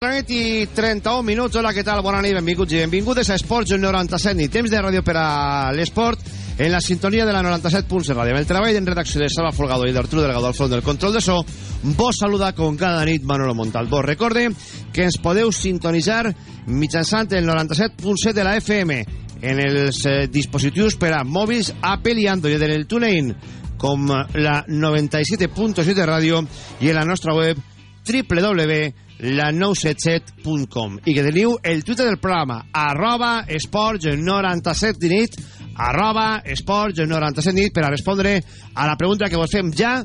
La nit i 31 minuts. Hola, què tal? Bona nit, benvinguts i benvingudes a Esports 97 nit. Temps de ràdio per a l'esport en la sintonia de la 97.7 ràdio. Amb el treball en redacció de Salva Folgado i d'Arturo Delgado al front del control de so, vos saluda com cada nit Manolo Montalbó. Recorde que ens podeu sintonitzar mitjançant el 97.7 de la FM en els eh, dispositius per a mòbils Apple i Android en el TuneIn com la 97.7 de ràdio i en la nostra web www.la977.com i que teniu el Twitter del programa arroba esports97 nit arroba esports97 nit per a respondre a la pregunta que vos fem ja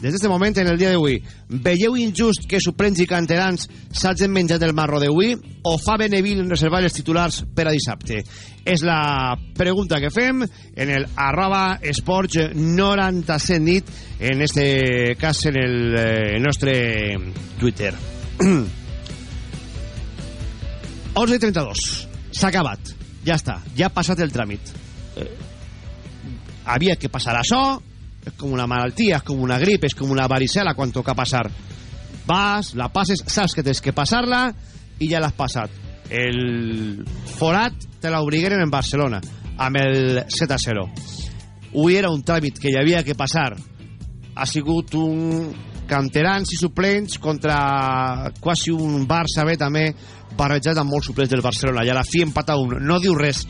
des d'aquest moment en el dia d'avui. Veieu injust que suplents i canterans s'hagin menjat el marro d'avui o fa Benevil en reservar els titulars per a dissabte? És la pregunta que fem en el arroba esports 97 nit, en este cas en el eh, nostre Twitter. 11 i 32. S'ha acabat. Ja està. Ja ha passat el tràmit. Eh, havia que passar això, és com una malaltia, és com una grip, és com una varicela quan toca passar. Vas, la passes, saps que tens que passar-la i ja l'has passat. El forat te l'obrigueren en Barcelona amb el 7 a 0. Avui era un tràmit que hi havia que passar. Ha sigut un canterans i suplents contra quasi un Barça B també barrejat amb molts suplents del Barcelona i a la fi empata un. No diu res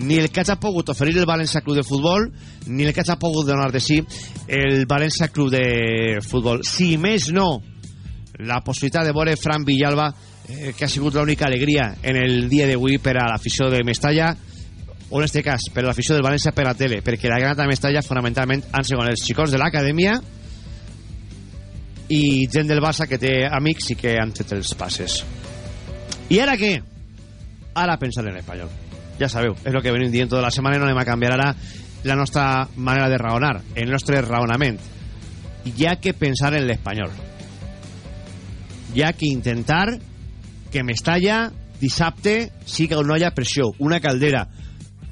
ni el que hagi pogut oferir el València Club de Futbol ni el que hagi pogut donar de sí el València Club de Futbol si més no la possibilitat de veure Fran Villalba eh, que ha sigut l'única alegria en el dia d'avui per a l'afició de Mestalla o en este cas per a l'afició del València per a tele perquè la granata de Mestalla fonamentalment han sigut els xicots de l'acadèmia i gent del Barça que té amics i que han fet els passes. I ara què? ara pensar en l'espanyol. Ja sabeu, és el que venim dient tota la setmana no anem a canviar ara la nostra manera de raonar, el nostre raonament. Hi ha que pensar en l'espanyol. Hi ha que intentar que Mestalla dissabte siga una olla a pressió, una caldera.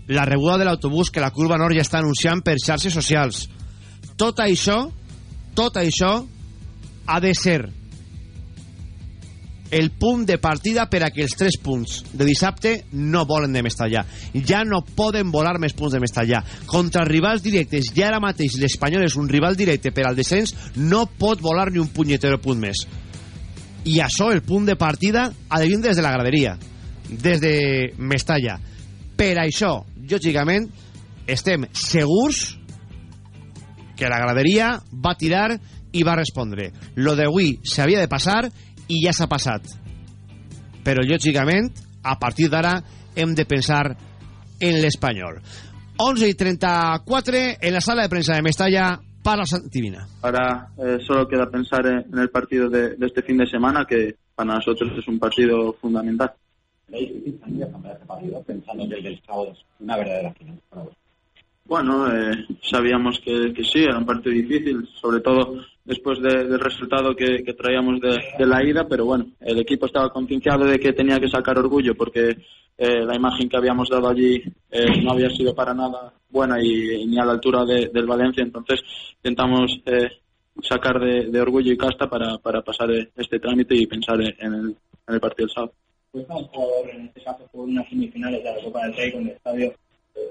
La rebuda de l'autobús que la curva nord ja està anunciant per xarxes socials. Tot això tot això ha de ser el punt de partida per a que els tres punts de dissabte no volen de Mestallà. Ja no poden volar més punts de Mestallà. Contra rivals directes, ja ara mateix l'Espanyol és un rival directe per al descens, no pot volar ni un punyetero punt més. I això, el punt de partida, ha de des de la graderia, des de Mestalla. Per això, lògicament, estem segurs que la graderia va tirar i va respondre. Lo d'avui s'havia de passar i ja s'ha passat. Però, lògicament, a partir d'ara hem de pensar en l'espanyol. 11 y 34 en la sala de prensa de Mestalla para Santivina. Ahora eh, solo queda pensar en el partido de, de, este fin de semana, que para nosotros es un partido fundamental. ¿Es difícil cambiar este partido pensando que el sábado es una verdadera final? Bueno, eh, sabíamos que, que, sí, era un partido difícil, sobre todo después de, del resultado que, que traíamos de, de, la ida, pero bueno, el equipo estaba concienciado de que tenía que sacar orgullo porque eh, la imagen que habíamos dado allí eh, no había sido para nada buena y, ni a la altura del Valencia, entonces intentamos eh, sacar de, orgullo y casta para, para pasar este trámite y pensar en el, en el partido del sábado. Pues un jugador, en este caso, por unas semifinales de la Copa del Rey con el estadio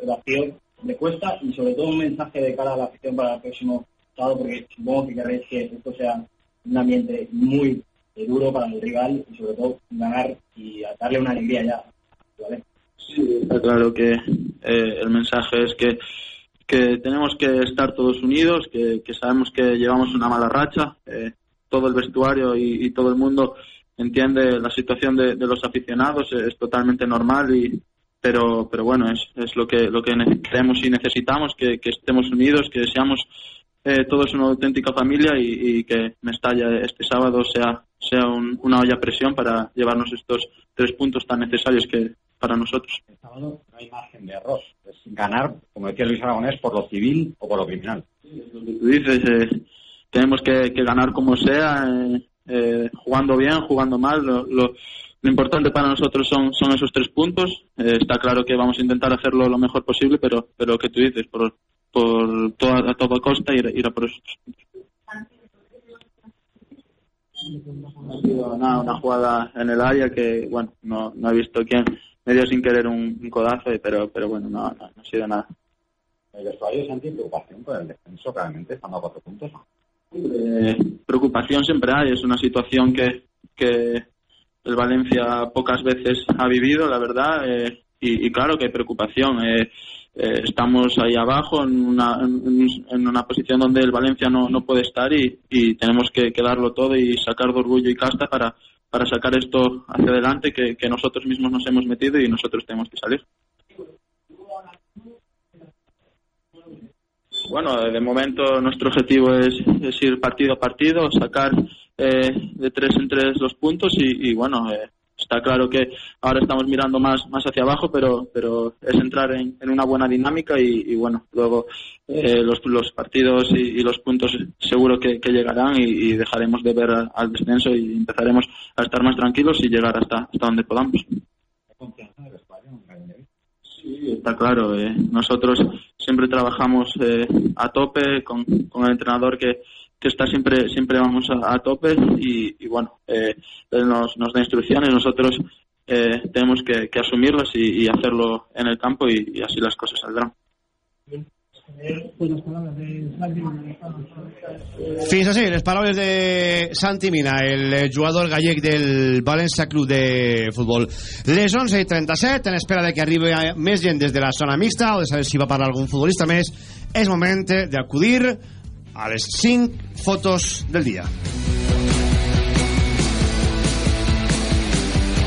vacío, le cuesta y sobre todo un mensaje de cara a la afición para el próximo sábado porque supongo que querréis que esto sea un ambiente muy duro para el rival y sobre todo ganar y darle una alegría ya ¿vale? Sí, está claro que eh, el mensaje es que que tenemos que estar todos unidos, que, que sabemos que llevamos una mala racha, eh, todo el vestuario y, todo el mundo entiende la situación de, los aficionados, es totalmente normal y, pero pero bueno es, es lo que lo que queremos y necesitamos que, que estemos unidos que seamos eh, todos una auténtica familia y, y, que Mestalla este sábado sea sea un, una olla a presión para llevarnos estos tres puntos tan necesarios que para nosotros. El sábado no hay margen de error, es ganar, como decía Luis Aragonés, por lo civil o por lo criminal. Sí, es lo que tú dices, eh, tenemos que, que, ganar como sea, eh, eh, jugando bien, jugando mal, lo, lo lo importante para nosotros son, son esos tres puntos. Eh, está claro que vamos a intentar hacerlo lo mejor posible, pero, pero que tú dices, por, por toda, a toda costa ir, ir a por puntos. Ha sido una jugada en el área que, bueno, no, no he visto quién me dio sin querer un, codazo, pero, pero bueno, no, no, ha sido nada. El vestuario Santi, preocupación por el descenso, claramente, estando a cuatro puntos. Eh, preocupación siempre hay, es una situación que, que el Valencia pocas veces ha vivido, la verdad, eh, y, claro que hay preocupación. Eh, eh, estamos ahí abajo en una, en, una posición donde el Valencia no, no puede estar y, y tenemos que, que, darlo todo y sacar de orgullo y casta para, para sacar esto hacia adelante que, que nosotros mismos nos hemos metido y nosotros tenemos que salir. Bueno, de momento nuestro objetivo es, es ir partido a partido, sacar eh, de tres en tres los puntos y, y bueno, eh, está claro que ahora estamos mirando más, más hacia abajo, pero, pero es entrar en, una buena dinámica y, bueno, luego eh, los, los partidos y, los puntos seguro que, llegarán y, dejaremos de ver al descenso y empezaremos a estar más tranquilos y llegar hasta, hasta donde podamos. Sí, está claro. Eh. Nosotros siempre trabajamos eh, a tope con, con el entrenador que, que está siempre siempre vamos a, tope y, bueno eh, él nos, nos da instrucciones nosotros eh, tenemos que, asumirlas y, hacerlo en el campo y, así las cosas saldrán Fins així, les paraules de Santi Mina, el jugador gallec del València Club de Futbol. Les 11 i 37, en espera de que arribi més gent des de la zona mixta o de saber si va parlar algun futbolista més, és moment d'acudir a les 5 fotos del dia.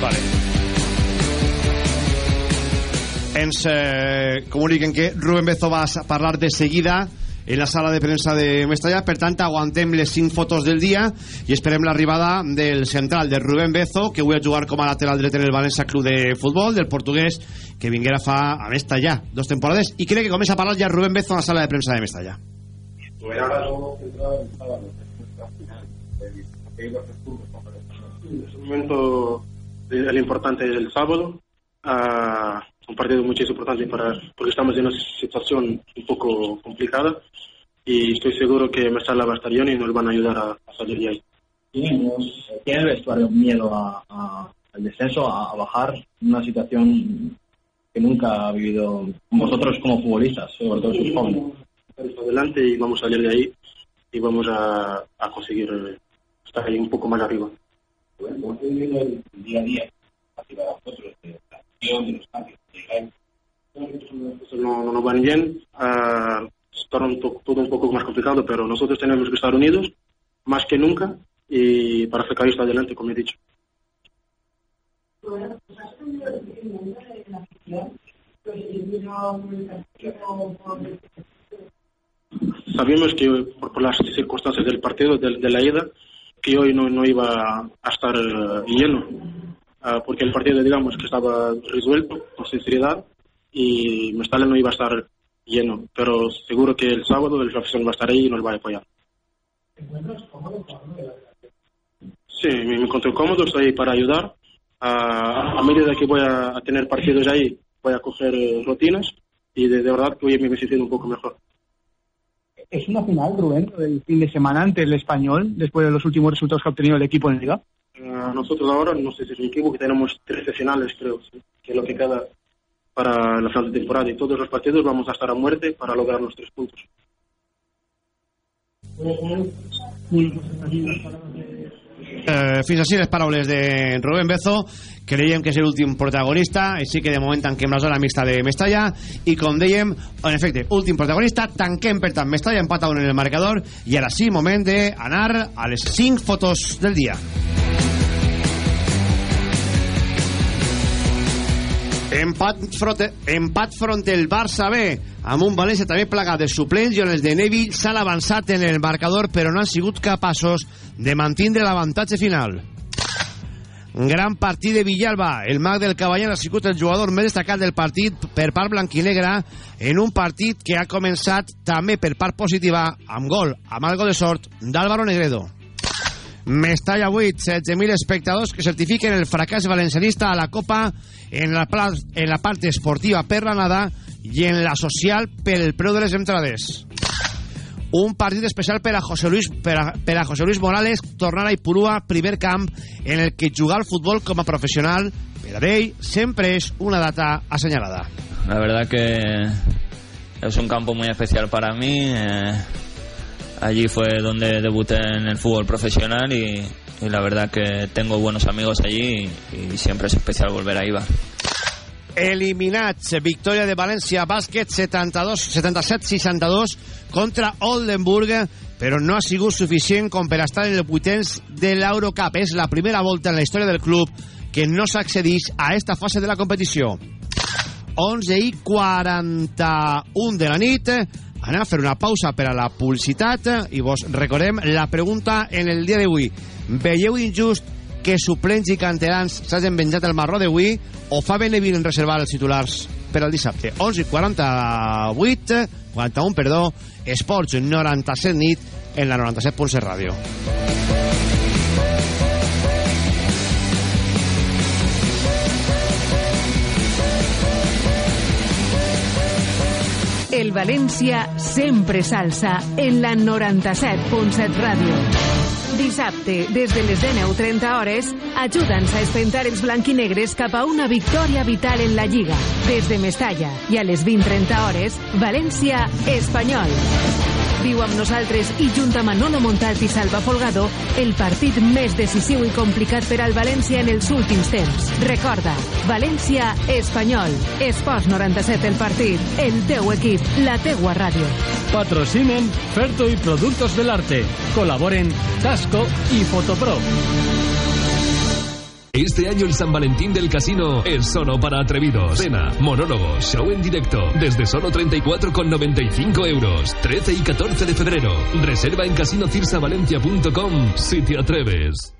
Vale. Ens eh, comuniquen que Rubén Bezo va a parlar de seguida en la sala de premsa de Mestalla. Per tant, aguantem les 5 fotos del dia i esperem l'arribada del central, de Rubén Bezo, que avui a jugar com a lateral dret en el València Club de Futbol, del portuguès, que vinguera fa a Mestalla dos temporades, i crec que comença a parlar ja Rubén Bezo en la sala de premsa de Mestalla. Centrado en sábado. En este momento el importante es el sábado. Uh, un partido muy importante para, porque estamos en una situación un poco complicada y estoy seguro que Mestalla va a estar bien y nos van a ayudar a, a salir de ahí. ¿Tiene, el vestuario miedo a, a, al descenso, a, a bajar una situación que nunca ha vivido vosotros como futbolistas, sobre todo sus jóvenes? Adelante y vamos a salir de ahí y vamos a, a conseguir estar ahí un poco más arriba. Bueno, el día a día, así para vosotros, de la acción, de los cambios, no, no nos van bien, uh, está todo un poco más complicado, pero nosotros tenemos que estar unidos más que nunca y para sacar esto adelante, como he dicho. Bueno, pues has tenido el mundo de la afición, pues Sabíamos que por, las circunstancias del partido, de, la ida, que hoy no, no iba a estar eh, lleno, uh, porque el partido, digamos, que estaba resuelto con sinceridad y Mestalla no iba a estar lleno, pero seguro que el sábado el afición va a estar ahí y nos va a apoyar. Sí, me, encuentro cómodo, estoy ahí para ayudar. Uh, a medida que voy a, tener partidos ahí, voy a coger uh, rutinas y de, de verdad que hoy me he un poco mejor. ¿Es una final, Rubén, del fin de semana ante el español, después de los últimos resultados que ha obtenido el equipo en Liga? Uh, nosotros ahora, no sé si es un equipo que tenemos 13 finales, creo, ¿sí? que es lo que queda para la final de temporada. Y todos los partidos vamos a estar a muerte para lograr los tres puntos. Eh, fins així les paraules de Rubén Bezo creiem que és l'últim protagonista així que de moment tanquem la zona mixta de Mestalla i com dèiem, en efecte últim protagonista, tanquem per tant Mestalla empat a un en el marcador i ara sí, moment d'anar a les 5 fotos del dia Empat front, empat front el Barça B amb un València també plagat de suplents i on els de Nevi s'han avançat en el marcador però no han sigut capaços de mantindre l'avantatge final. Gran partit de Villalba. El mag del Caballant ha sigut el jugador més destacat del partit per part blanquinegra en un partit que ha començat també per part positiva amb gol, amb algo de sort d'Álvaro Negredo Mestalla 8, 16.000 espectadors que certifiquen el fracàs valencianista a la Copa en la, en la part esportiva per la nada i en la social pel preu de les entrades. un partit especial per a José Luis, per a, per a José Luis Morales tornar a Ipurúa, primer camp en el que jugar al futbol com a professional per a ell sempre és una data assenyalada. La verdad que es un campo muy especial para mí. eh, allí fue donde debuté en el fútbol profesional y, y la verdad que tengo buenos amigos allí y, y siempre es especial volver a Ibar. eliminats. Victòria de València Bàsquet 72 77-62 contra Oldenburg, però no ha sigut suficient com per estar en el vuitens de l'Eurocup. És la primera volta en la història del club que no s'accedeix a esta fase de la competició. 11 i 41 de la nit. Anem a fer una pausa per a la publicitat i vos recordem la pregunta en el dia d'avui. Veieu injust que suplents i canterans s'hagin venjat el marró d'avui o fa Benevil en reservar els titulars per al dissabte? 11 i 48, 41, perdó, Esports 97 nit en la 97.7 ràdio. El València sempre salsa en la 97.7 ràdio. Dissabte, des de les 19.30 hores, ajuda'ns a espentar els blanquinegres cap a una victòria vital en la Lliga. Des de Mestalla i a les 20.30 hores, València, Espanyol. Viu amb nosaltres i junt a Manolo Montat i Salva Folgado el partit més decisiu i complicat per al València en els últims temps. Recorda, València, Espanyol. Esports 97 el partit. El teu equip, la teua ràdio. Patrocinen Ferto y Productos del Arte. Colaboren Tasco y Fotopro. Este año el San Valentín del Casino es solo para atrevidos. Cena, monólogo, show en directo, desde solo 34,95 euros. 13 y 14 de febrero. Reserva en casinocirsavalencia.com si te atreves.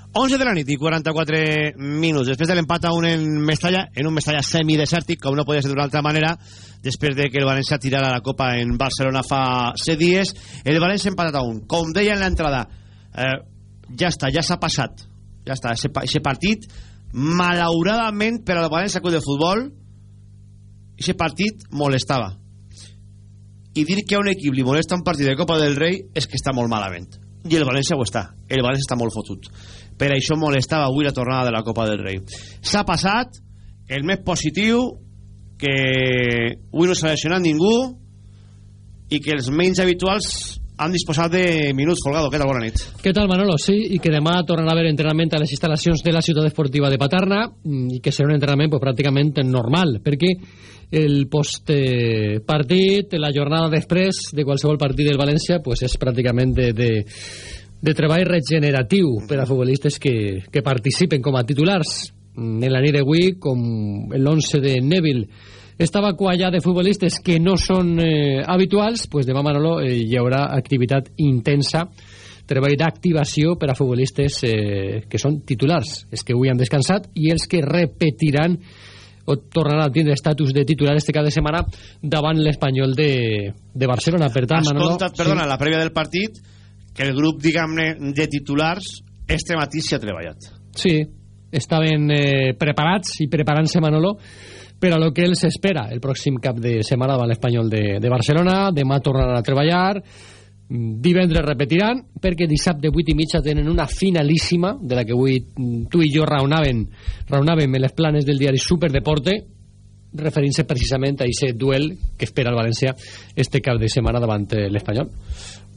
11 de la nit i 44 minuts. Després de l'empat a un en Mestalla, en un Mestalla semidesèrtic, com no podia ser d'una altra manera, després de que el València tirara la Copa en Barcelona fa 7 dies, el València empatat a un. Com deia en l'entrada, eh, ja està, ja s'ha passat. Ja està, ese partit, malauradament per al València Club de Futbol, ese partit molestava. I dir que a un equip li molesta un partit de Copa del Rei és que està molt malament. I el València ho està. El València està molt fotut per això molestava avui la tornada de la Copa del Rei. S'ha passat el més positiu que avui no s'ha lesionat ningú i que els menys habituals han disposat de minuts. Folgado, què tal? Bona nit. Què tal, Manolo? Sí, i que demà tornarà a haver entrenament a les instal·lacions de la ciutat esportiva de Paterna i que serà un entrenament pues, pràcticament normal, perquè el post-partit, la jornada després de qualsevol partit del València, pues, és pràcticament de, de, de treball regeneratiu per a futbolistes que, que participen com a titulars. En la nit d'avui, com l'11 de Neville estava quallat de futbolistes que no són eh, habituals, pues demà, Manolo, eh, hi haurà activitat intensa, treball d'activació per a futbolistes eh, que són titulars, els que avui han descansat i els que repetiran o tornaran a tindre estatus de titular este cada setmana davant l'Espanyol de, de Barcelona. Per tant, Has Manolo, perdona, sí. la prèvia del partit que el grup, diguem-ne, de titulars este matí s'hi ha treballat. Sí, estaven eh, preparats i preparant-se Manolo per a lo que els espera el pròxim cap de setmana davant l'Espanyol de, de Barcelona. Demà tornaran a treballar, mm, divendres repetiran, perquè dissabte 8 i mitja tenen una finalíssima, de la que avui mm, tu i jo raonàvem, raonàvem en les planes del diari Superdeporte, referint-se precisament a aquest duel que espera el València este cap de setmana davant eh, l'Espanyol.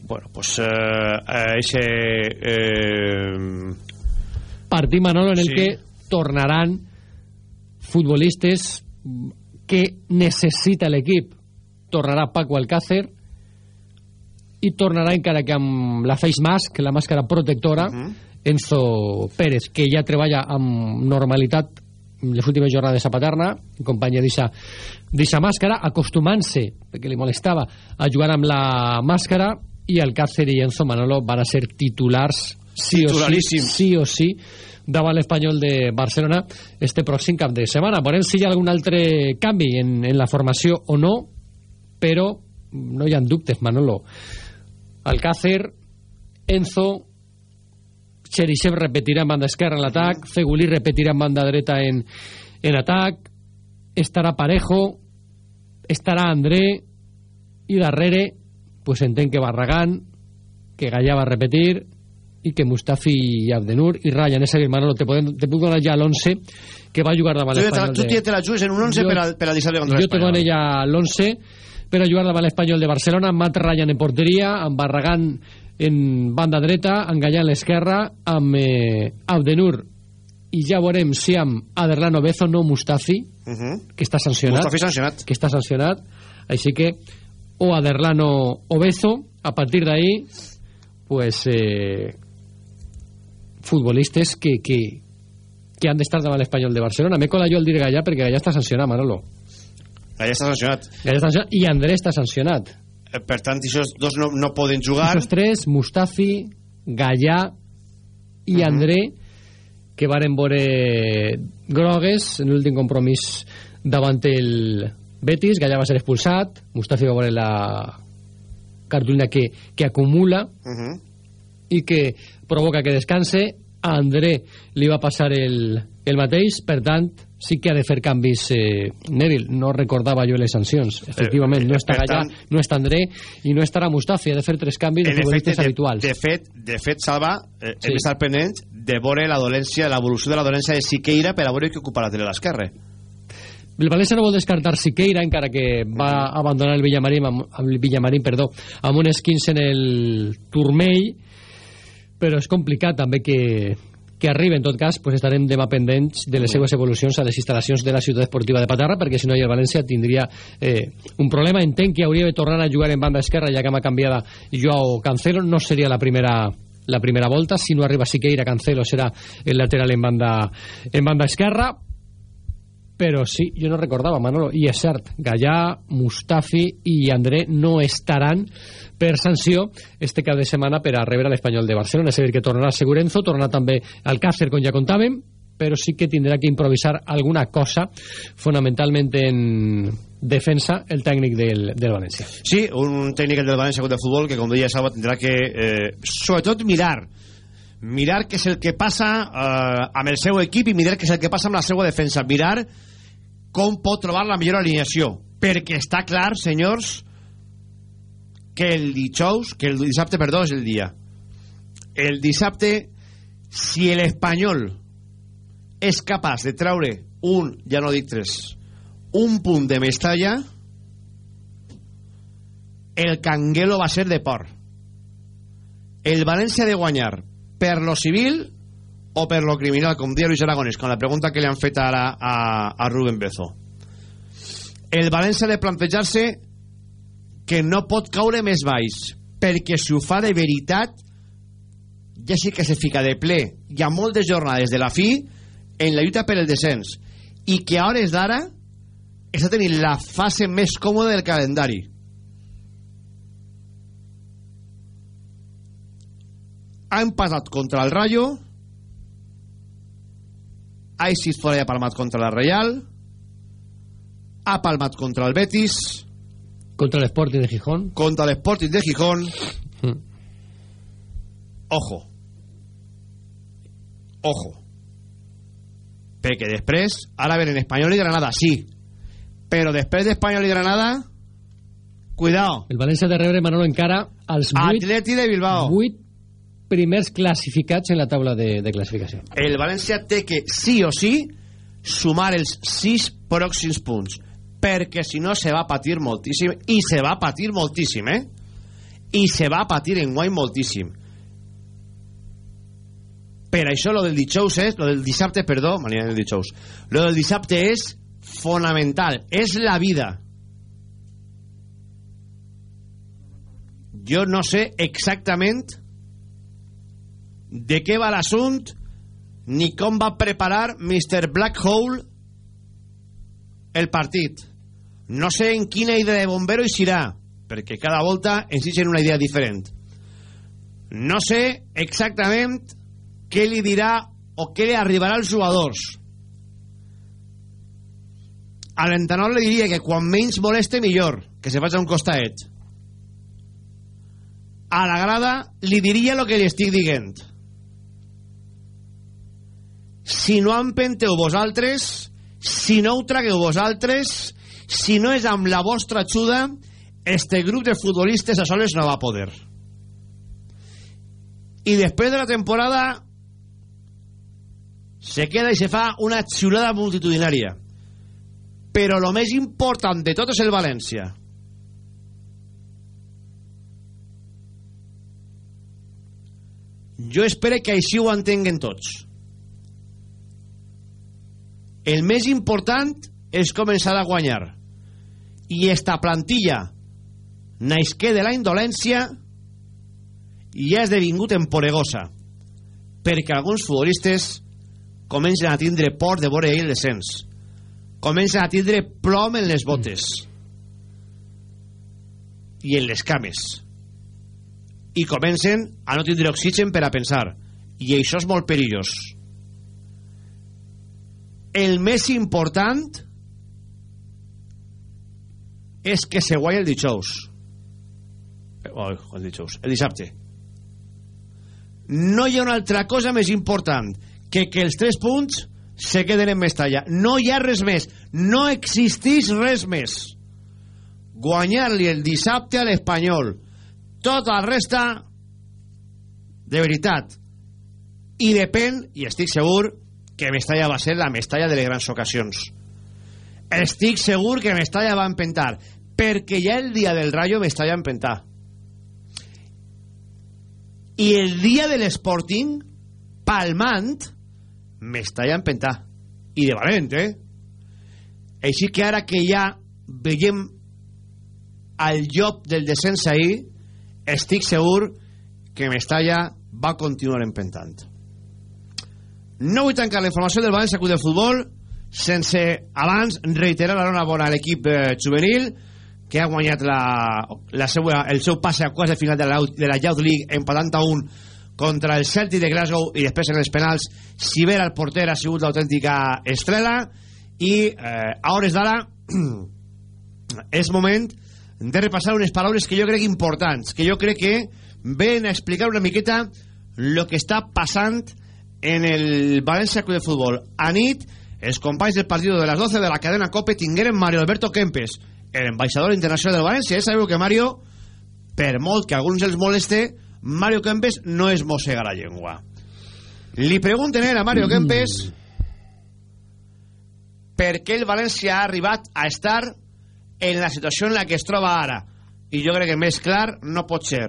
Bueno, pues eh, ese... Eh... Partit, Manolo, en el Sí. que tornaran futbolistes que necessita l'equip. Tornarà Paco Alcácer i tornarà encara que amb la face mask, la màscara protectora, Enzo Pérez, que ja treballa amb normalitat les últimes jornades a Paterna, en companyia d'aquesta màscara, acostumant-se, perquè li molestava, a jugar amb la màscara, i Alcácer i Enzo Manolo van a ser titulars sí o sí, sí o sí davant l'Espanyol de Barcelona este pròxim cap de setmana. Veurem si hi ha algun altre canvi en, en la formació o no, però no hi ha dubtes, Manolo. Alcácer, Enzo, Cherisev repetirà en banda esquerra en l'atac, Fegulí repetirà en banda dreta en, en atac, estarà Parejo, estarà André, i darrere, pues entenc que Barragán, que Gallà va repetir, i que Mustafi i Abdenur i Ryan, és a dir, Manolo, te, podem, te puc donar ja l'11 que va jugar davant l'Espanyol. tu de- te la jugues en un 11 Jo- per, al, per dissabte contra jo te dono l'Espanyol. ja l'11 per a jugar davant l'Espanyol de Barcelona amb Matt Ryan en porteria amb Barragán en banda dreta amb Gallà en l'esquerra amb eh, Abdenur i ja veurem si amb Aderlano Bezo no Mustafi Uh -huh. que està sancionat Mustafi sancionat que està sancionat així que o Aderlano o Bezo a partir d'ahí pues eh, futbolistes que, que, que han d'estar davant l'Espanyol de Barcelona. M'he colat jo el dir Gallà perquè Gallà està sancionat Manolo. Allà està sancionat. Gallà està sancionat i André està sancionat. Eh, Per tant, aquests dos no, no poden jugar. Esos tres, Mustafi, Gallà i André, que varen veure grogues en l'últim compromís davant el Betis. Gallà va ser expulsat, Mustafi va veure la cartulina que, que acumula Uh -huh. i que provoca que descanse. A André li va passar el, el mateix, per tant, sí que ha de fer canvis eh, Neville, no recordava jo les sancions efectivament, no està per Gallà, tant- no està André i no estarà Mustafi, ha de fer tres canvis de En efecte, futbolistes de, habituals de fet, de fet, Salva, eh, Sí. hem d'estar pendents de veure la dolència, l'evolució de la dolència de Siqueira per a veure qui ocupa la tele a l'esquerra. El València no vol descartar Siqueira encara que va abandonar el Villamarín amb, el Villamarín, perdó, amb un esquins en el turmell però és complicat també que, que arribi, en tot cas pues estarem demà pendents de les seues evolucions a les instal·lacions de la ciutat esportiva de Patarra perquè si no hi el València tindria eh, un problema, entenc que hauria de tornar a jugar en banda esquerra ja que m'ha canviada Joao Cancelo, no seria la primera la primera volta, si no arriba Siqueira Cancelo serà el lateral en banda en banda esquerra però sí, jo no recordava, Manolo, i és cert, Gallà, Mustafi i André no estaran per sanció este cap de setmana per a rebre l'Espanyol de Barcelona, és a dir, que tornarà Segurenzo, tornarà també Alcácer, com ja contàvem, però sí que tindrà que improvisar alguna cosa, fonamentalment en defensa, el tècnic del, del València. Sí, un tècnic del València de Futbol que, com deia Salva, tindrà que, eh, sobretot, mirar mirar què és el que passa eh, amb el seu equip i mirar què és el que passa amb la seva defensa. Mirar com pot trobar la millor alineació. Perquè està clar, senyors que el dijous que el dissabte, perdó, és el dia. El dissabte si l'Espanyol és capaç de treure un, ja no dic tres un punt de Mestalla el Canguelo va ser de por. El València de guanyar per lo civil o per lo criminal, com dia Luis Aragonès con la pregunta que li han fet ara a, a Rubén Bezo el València de plantejar-se que no pot caure més baix perquè si ho fa de veritat ja sí que se fica de ple. Hi ha moltes jornades de la fi en la lluita per el descens i que a hores d'ara està tenint la fase més còmoda del calendari ha empatat contra el Rayo. Ha eixit fora i ha palmat contra la Real. Ha palmat contra el Betis. Contra l'Sporting de Gijón. contra l'Sporting de Gijón. Mm. ojo. Ojo. Perquè després ara venen Espanyol i Granada sí. Però després d'Espanyol i Granada cuidao. El València de rebre Manolo encara als 8, Atleti de Bilbao. 8 primers classificats en la taula de, de classificació. el València té que sí o sí sumar els 6 pròxims punts perquè si no se va patir moltíssim i se va patir moltíssim eh? i se va patir en guany moltíssim per això lo del dijous és lo del dissabte, perdó mania del dijous lo del dissabte és fonamental és la vida jo no sé exactament de què va l'assunt ni com va preparar Mr. Black Hole el partit. No sé en quina idea de bombero hi serà perquè cada volta deixen una idea diferent. No sé exactament què li dirà o què li arribarà als jugadors. A l'entrenador li diria que quan menys moleste millor que se faci un costaet a la grada li diria el que li estic dient si no empenteu vosaltres si no ho tragueu vosaltres si no és amb la vostra ajuda este grup de futbolistes a soles no va poder. I després de la temporada se queda i se fa una xulada multitudinària. Però el més important de tot és el València. Jo espero que així ho entenguen tots el més important és començar a guanyar. I esta plantilla naixqué de la indolència i ha esdevingut emporegosa perquè alguns futbolistes comencen a tindre por de veure el descens. Comencen a tindre plom en les botes i en les cames. I comencen a no tindre oxigen per a pensar. I això és molt perillós el més important és que se guanya el dijous. Oh, el dijous el dissabte. No hi ha una altra cosa més important que que els tres punts se queden en Mestalla. No hi ha res més. No existeix res més. Guanyar-li el dissabte a l'Espanyol tota la resta de veritat i depèn, i estic segur que Mestalla va ser la Mestalla de les grans ocasions. Estic segur que Mestalla va empentar perquè ja el dia del Rayo Mestalla empentar. I el dia de l'Sporting palmant Mestalla empentar. I de valent, eh? Així que ara que ja veiem al llop del descens ahir estic segur que Mestalla va continuar empentant no vull tancar la informació del València Club de Futbol sense abans reiterar l'enhorabona a l'equip eh, juvenil que ha guanyat la, la seua, el seu passe a quarts de final de la, de la Youth League empatant a un contra el Celtic de Glasgow i després en els penals Siber el porter ha sigut l'autèntica estrela i eh, a hores d'ara és moment de repassar unes paraules que jo crec importants que jo crec que ven a explicar una miqueta el que està passant en el València Club de Futbol a nit els companys del partit de les 12 de la cadena COPE tingueren Mario Alberto Kempes el ambaixador internacional del València ja sabeu que Mario per molt que alguns els moleste Mario Kempes no es mossega la llengua. Li pregunten a Mario Kempes per què el València ha arribat a estar en la situació en la que es troba ara. I jo crec que més clar no pot ser.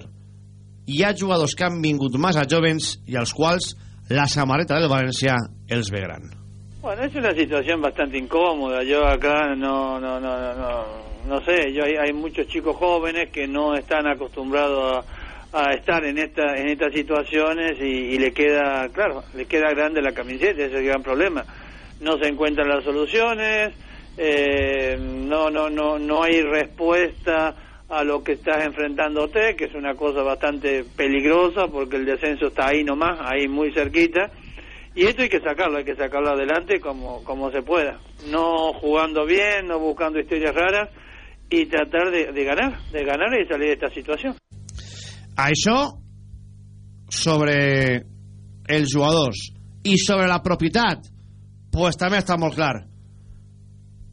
Hi ha jugadors que han vingut massa jovens i als quals la samarreta del València els ve gran Bueno, es una situación bastante incómoda. Yo acá no, no, no, no, no, no sé. Yo hay, hay muchos chicos jóvenes que no están acostumbrados a, estar en esta, en estas situaciones y, y le queda, claro, le queda grande la camiseta. Es el gran problema. No se encuentran las soluciones. Eh, no, no, no, no hay respuesta a lo que estás enfrentándote, que es una cosa bastante peligrosa porque el descenso está ahí nomás, ahí muy cerquita. Y esto hay que sacarlo, hay que sacarlo adelante como, como se pueda. No jugando bien, no buscando historias raras y tratar de, ganar, de ganar y salir de esta situación. Això sobre els jugadors i sobre la propietat pues també està molt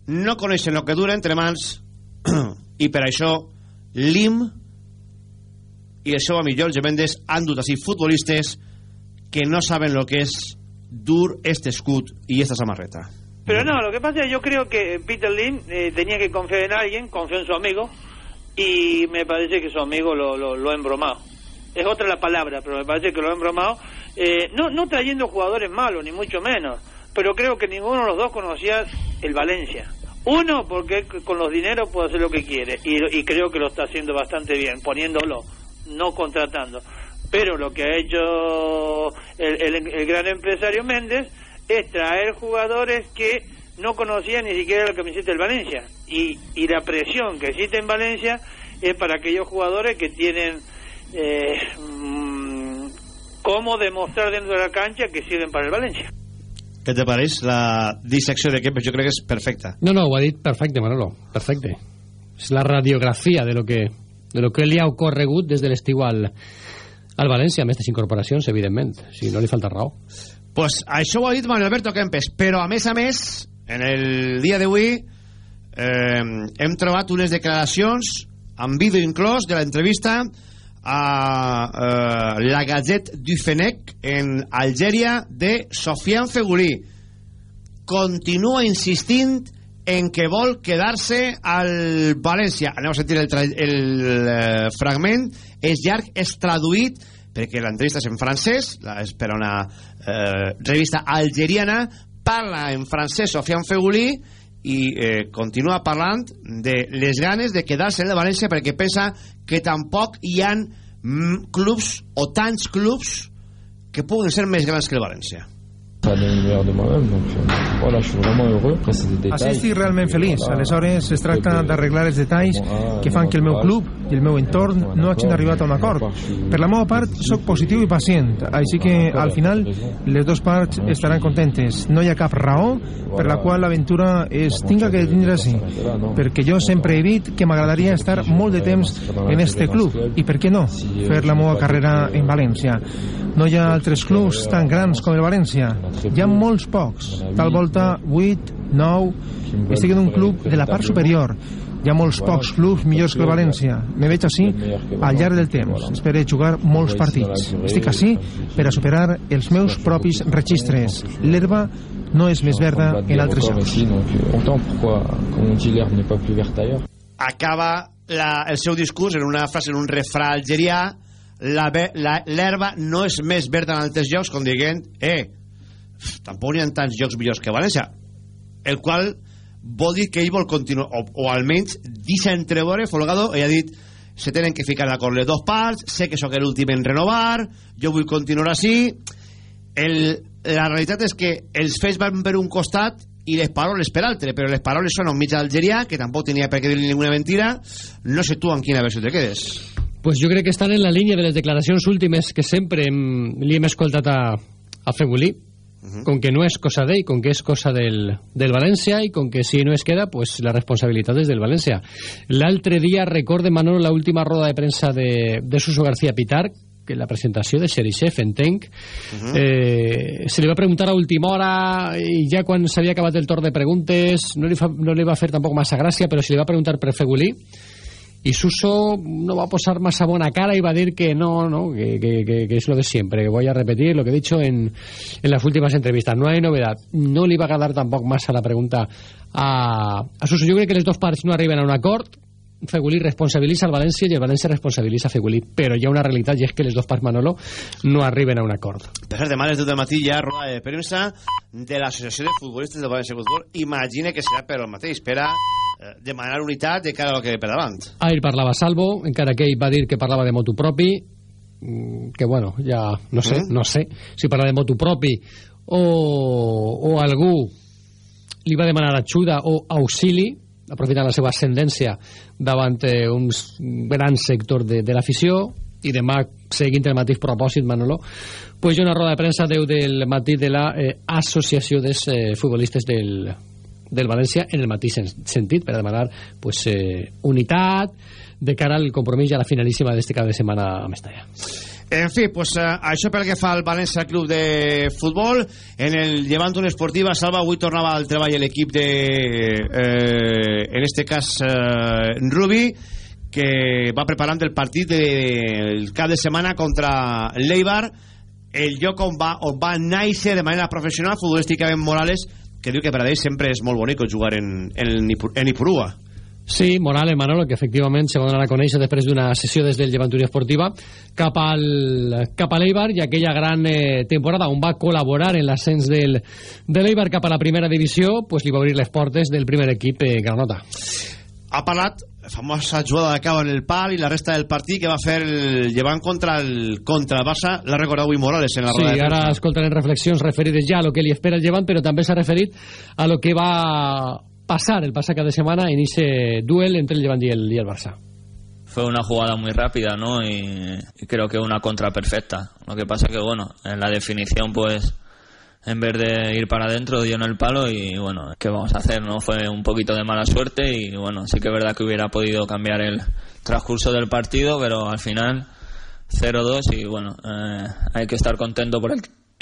no coneixen el que dura entre mans i per això l'IM i el seu amic Jorge Méndez han dut així futbolistes que no saben lo que es dur este escut y esta samarreta. Pero no, lo que pasa es que yo creo que Peter Lim eh, tenía que confiar en alguien, confió en su amigo, y me parece que su amigo lo, lo, lo ha embromado. Es otra la palabra, pero me parece que lo ha embromado, eh, no, no trayendo jugadores malos, ni mucho menos, pero creo que ninguno de los dos conocía el Valencia. Uno, porque con los dineros puede hacer lo que quiere, y, creo que lo está haciendo bastante bien, poniéndolo, no contratando. Pero lo que ha hecho el, el- gran empresario Méndez es traer jugadores que no conocían ni siquiera la camiseta del Valencia. Y, y la presión que existe en Valencia es para aquellos jugadores que tienen eh, mm, cómo demostrar dentro de la cancha que sirven para el Valencia. Què te pareix la dissecció de Kempes? Jo crec que és perfecta. No, no, ho ha dit perfecte, Manolo. Perfecte. És la radiografia de lo que, de lo que li ha ocorregut des de l'estiu al, al València, amb aquestes incorporacions, evidentment. Si no li falta raó. Pues això ho ha dit Manuel Alberto Kempes, però a més a més, en el dia d'avui eh, hem trobat unes declaracions amb vídeo inclòs de l'entrevista a eh, la Gazette du Fenech en Algèria de Sofian Fegulí continua insistint en que vol quedar-se al València. Aneu a sentir el, el eh, fragment. És llarg, és traduït, perquè l'entrevista és en francès, la, és per una eh, revista algeriana, parla en francès Sofian Fegulí i eh, continua parlant de les ganes de quedar-se el València perquè pensa que tampoc hi han mm, clubs o tants clubs que puguen ser més grans que el València. Ça donne une meilleure de moi-même, donc euh, voilà, je suis vraiment heureux. Après, c'est des Així détails. estic realment feliç. Aleshores, es tracta d'arreglar els detalls que fan que el meu club i el meu entorn no hagin arribat a un acord. Per la meva part, sóc positiu i pacient, així que al final les dues parts estaran contentes. No hi ha cap raó per la qual l'aventura es tinga que tindre així, perquè jo sempre he dit que m'agradaria estar molt de temps en este club i per què no, fer la meva carrera en València. No hi ha altres clubs tan grans com el València. Hi ha molts pocs, tal volta 8, 9... Estic en un club de la part superior. Hi ha molts pocs clubs millors que el València. Me veig així al llarg del temps. Espero jugar molts partits. Estic així per a superar els meus propis registres. L'herba no és més verda en altres llocs. ici, donc content. Pourquoi, comme on dit, l'herbe n'est pas plus verte ailleurs. acaba la, el seu discurs en una frase, en un refrà algerià l'herba no és més verda en altres llocs com dient eh, tampoc n'hi ha tants llocs millors que València el qual vol dir que ell vol continuar o, o almenys deixa entreveure Folgado ell ha dit se tenen que ficar d'acord les dues parts sé que sóc l'últim en renovar jo vull continuar així el, la realitat és que els fets van per un costat i les paraules per altre, però les paraules són un mig d'Algeria, que tampoc tenia per què dir ninguna mentira. No sé tu en quina versió te quedes. Pues jo crec que estan en la línia de les declaracions últimes que sempre hem, li hem escoltat a, a Com que no és cosa d'ell, com que és cosa del, del València i com que si no es queda, pues la responsabilitat és del València. L'altre dia, recorde Manolo la última roda de premsa de, de Suso García Pitar, que la presentació de Xerixef, entenc, eh, se li va preguntar a última hora i ja quan s'havia acabat el torn de preguntes no li, fa, no li va fer tampoc massa gràcia però se li va preguntar per Fegulí i Suso no va posar massa bona cara i va dir que no, no que, que, que, és lo de siempre, que voy a repetir lo que he dicho en, en las últimas entrevistas. No hay novedad, no li va agradar tampoc massa la pregunta a, a Suso. Jo crec que les dos parts no arriben a un acord Fegulí responsabilitza el València i el València responsabilitza Fegulí, però hi ha una realitat i és que les dos parts Manolo no arriben a un acord Per cert, demà a les 10 del matí hi ha roda de premsa de l'Associació de Futbolistes del València Futbol. Imagine que serà per el mateix, per a eh, demanar unitat de cara al que ve per davant. Ahir parlava Salvo, encara que ell va dir que parlava de motu propi, mm, que bueno, ja no sé, Mm. no sé si parla de motu propi o, o algú li va demanar ajuda o auxili, aprofitant la seva ascendència davant eh, un gran sector de, de l'afició i demà seguint el mateix propòsit Manolo pues una roda de premsa deu del matí de la eh, associació dels eh, futbolistes del, del València en el mateix sen- sentit per demanar pues, eh, unitat de cara al compromís i a la finalíssima d'este cap de setmana a Mestalla En fi, pues, uh, això pel que fa al València Club de Futbol. En el Llevant una esportiva, Salva, avui tornava al treball l'equip de, eh, en este cas, eh, Rubi, que va preparant el partit del cap de setmana contra l'Eibar, el lloc on va, on va néixer de manera professional futbolísticament Morales, que diu que per a ell sempre és molt bonic jugar en, en, en Ipurua. Sí, Morales Manolo, que efectivament se va donar a conèixer després d'una sessió des del Llevanturia Esportiva cap al cap a l'Eibar i aquella gran eh, temporada on va col·laborar en l'ascens del, de l'Eibar cap a la primera divisió, pues li va obrir les portes del primer equip eh, granota. Ha parlat famosa jugada de cau en el pal i la resta del partit que va fer el llevant contra el, contra el Barça l'ha recordat avui Morales en la sí, roda de ara escoltarem reflexions referides ja a lo que li espera el llevant però també s'ha referit a lo que va pasar el pasado de semana en duel entre el Llevant y el, Barça. Fue una jugada muy rápida, ¿no? Y, y, creo que una contra perfecta. Lo que pasa que, bueno, en la definición, pues, en vez de ir para adentro, dio en el palo y, bueno, ¿qué vamos a hacer, no? Fue un poquito de mala suerte y, bueno, sí que es verdad que hubiera podido cambiar el transcurso del partido, pero al final 0-2 y, bueno, eh, hay que estar contento por el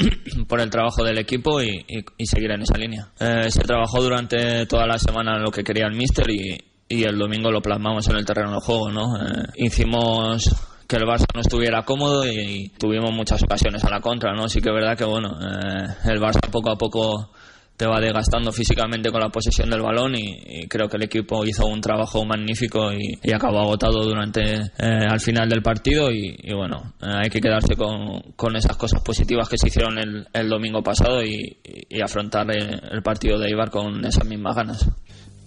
por el trabajo del equipo y, seguir en esa línea. Eh, se trabajó durante toda la semana lo que quería el míster y, y el domingo lo plasmamos en el terreno de juego, ¿no? Eh, hicimos que el Barça no estuviera cómodo y, tuvimos muchas ocasiones a la contra, ¿no? Sí que es verdad que, bueno, eh, el Barça poco a poco te va desgastando físicamente con la posesión del balón y, y creo que el equipo hizo un trabajo magnífico y, y acabó agotado durante eh, al final del partido y, y bueno eh, hay que quedarse con, con, esas cosas positivas que se hicieron el, el domingo pasado y, afrontar el, el, partido de Ibar con esas mismas ganas.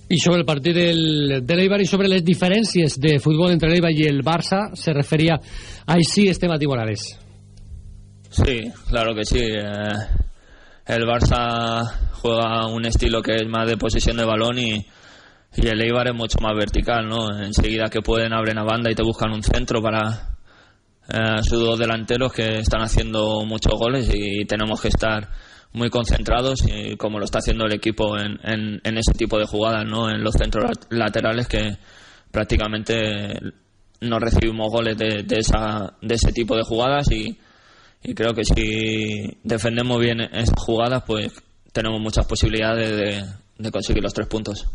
Y sobre el partido del, del Eibar y sobre las diferencias de fútbol entre el Eibar y el Barça, se refería a sí este Mati Morales. Sí, claro que sí. Eh, el Barça juega un estilo que es más de posesión de balón y, y el Eibar es mucho más vertical, ¿no? Enseguida que pueden abren a banda y te buscan un centro para eh, sus dos delanteros que están haciendo muchos goles y tenemos que estar muy concentrados y como lo está haciendo el equipo en, en, en ese tipo de jugadas, ¿no? En los centros laterales que prácticamente no recibimos goles de, de, esa, de ese tipo de jugadas y, y creo que si defendemos bien esas jugadas, pues tenemos muchas posibilidades de, de conseguir los tres puntos.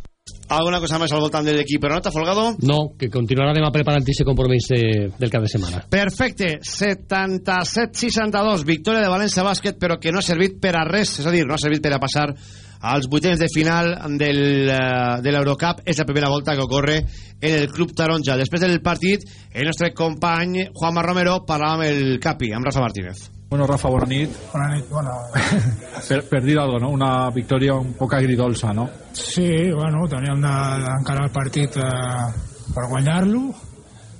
¿Alguna cosa més al voltant de l'equip però no t'ha folgado? No, que continuarà demà preparant aquest compromís de, del cap de setmana. Perfecte, 77-62, victòria de València Bàsquet, però que no ha servit per a res, és a dir, no ha servit per a passar als vuitens de final del, uh, de l'Eurocup. És la primera volta que ocorre en el Club Taronja. Després del partit, el nostre company Juanma Romero parlava amb el Capi, amb Rafa Martínez. Bueno, Rafa, bona nit. Bona nit, bona. per, per dir alguna no? Una victòria un poc agridolça, no? Sí, bueno, teníem d'encarar el partit eh, per guanyar-lo.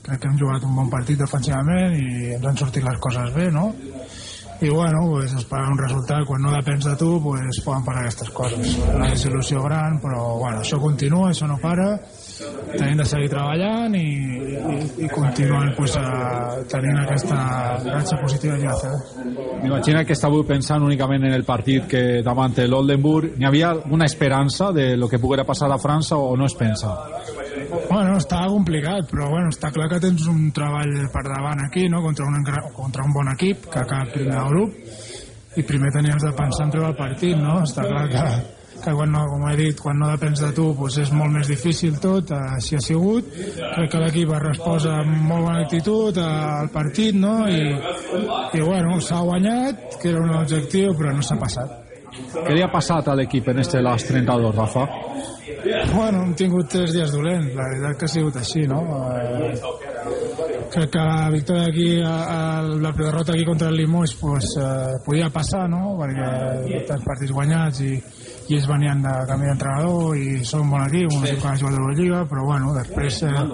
Crec que hem jugat un bon partit defensivament i ens han sortit les coses bé, no? I bueno, pues, esperar un resultat quan no depens de tu, pues, poden parar aquestes coses. Una desil·lusió gran, però bueno, això continua, això no para tenim de seguir treballant i, i, i continuant pues, a, tenint aquesta ratxa positiva de Lliga M'imagino que estàveu pensant únicament en el partit que davant l'Oldenburg. N'hi havia una esperança de lo que poguera passar a França o no es pensa? Bueno, està complicat, però bueno, està clar que tens un treball per davant aquí, no? contra, un, contra un bon equip que acaba primer grup i primer teníem de pensar en treure el partit, no? Està clar que que quan no, com he dit, quan no depens de tu doncs és molt més difícil tot, així ha sigut crec que l'equip ha respost amb molt bona actitud al partit no? i, i bueno, s'ha guanyat que era un objectiu però no s'ha passat què li ha passat a l'equip en este last 32, Rafa? Bueno, hem tingut tres dies dolents, la veritat que ha sigut així, no? Eh, crec que la victòria aquí, a, la derrota aquí contra el Limoges, pues, eh, podia passar, no? Perquè tants partits guanyats i, i ells venien de canvi d'entrenador i són bon equip, un equip que ha jugat a la Lliga, però bueno, després eh,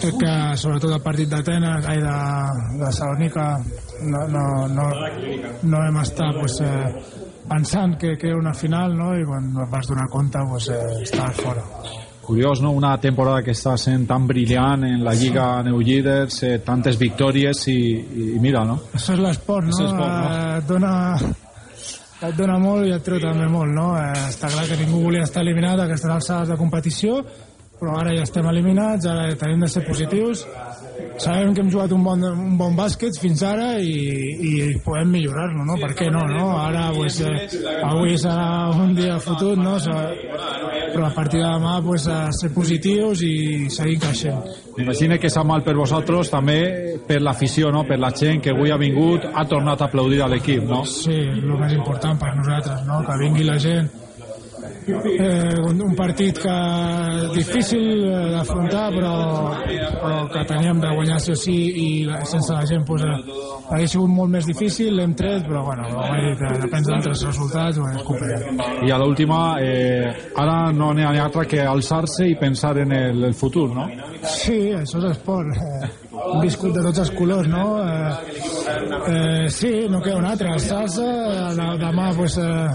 crec que sobretot el partit d'Atenes, ai, de, de Salonica, no, no, no, no hem estat pues, eh, pensant que, que era una final no? i quan vas donar compte pues, eh, estaves fora curiós, no? Una temporada que està sent tan brillant en la Lliga New Leaders, eh, tantes victòries i, i mira, no? Això és l'esport, no? no? Eh, et dona et dona molt i et treu també molt, no? Eh, està clar que ningú volia estar eliminat a aquestes alçades de competició però ara ja estem eliminats, ara tenim de ser positius, sabem que hem jugat un bon, un bon bàsquet fins ara i, i podem millorar-lo, no? Per què no, no? Ara, pues, eh, avui serà un dia fotut, no? Però a partir de demà, pues, a ser positius i seguir creixent. M'imagino que sap mal per vosaltres també per l'afició, no? per la gent que avui ha vingut, ha tornat a aplaudir a l'equip, no? Sí, el més important per nosaltres, no? que vingui la gent eh, un, un partit que difícil eh, d'afrontar però, però que teníem de guanyar sí o sí i sense la gent pues, eh, hauria sigut molt més difícil, l'hem tret però bueno, com he dit, eh, depèn d'altres resultats ho recuperem. I a l'última eh, ara no n'hi ha altra que alçar-se i pensar en el, el futur, no? Sí, això és esport eh, hem viscut de tots els colors, no? Eh, eh, sí, no queda un altre, alçar-se, demà pues, eh,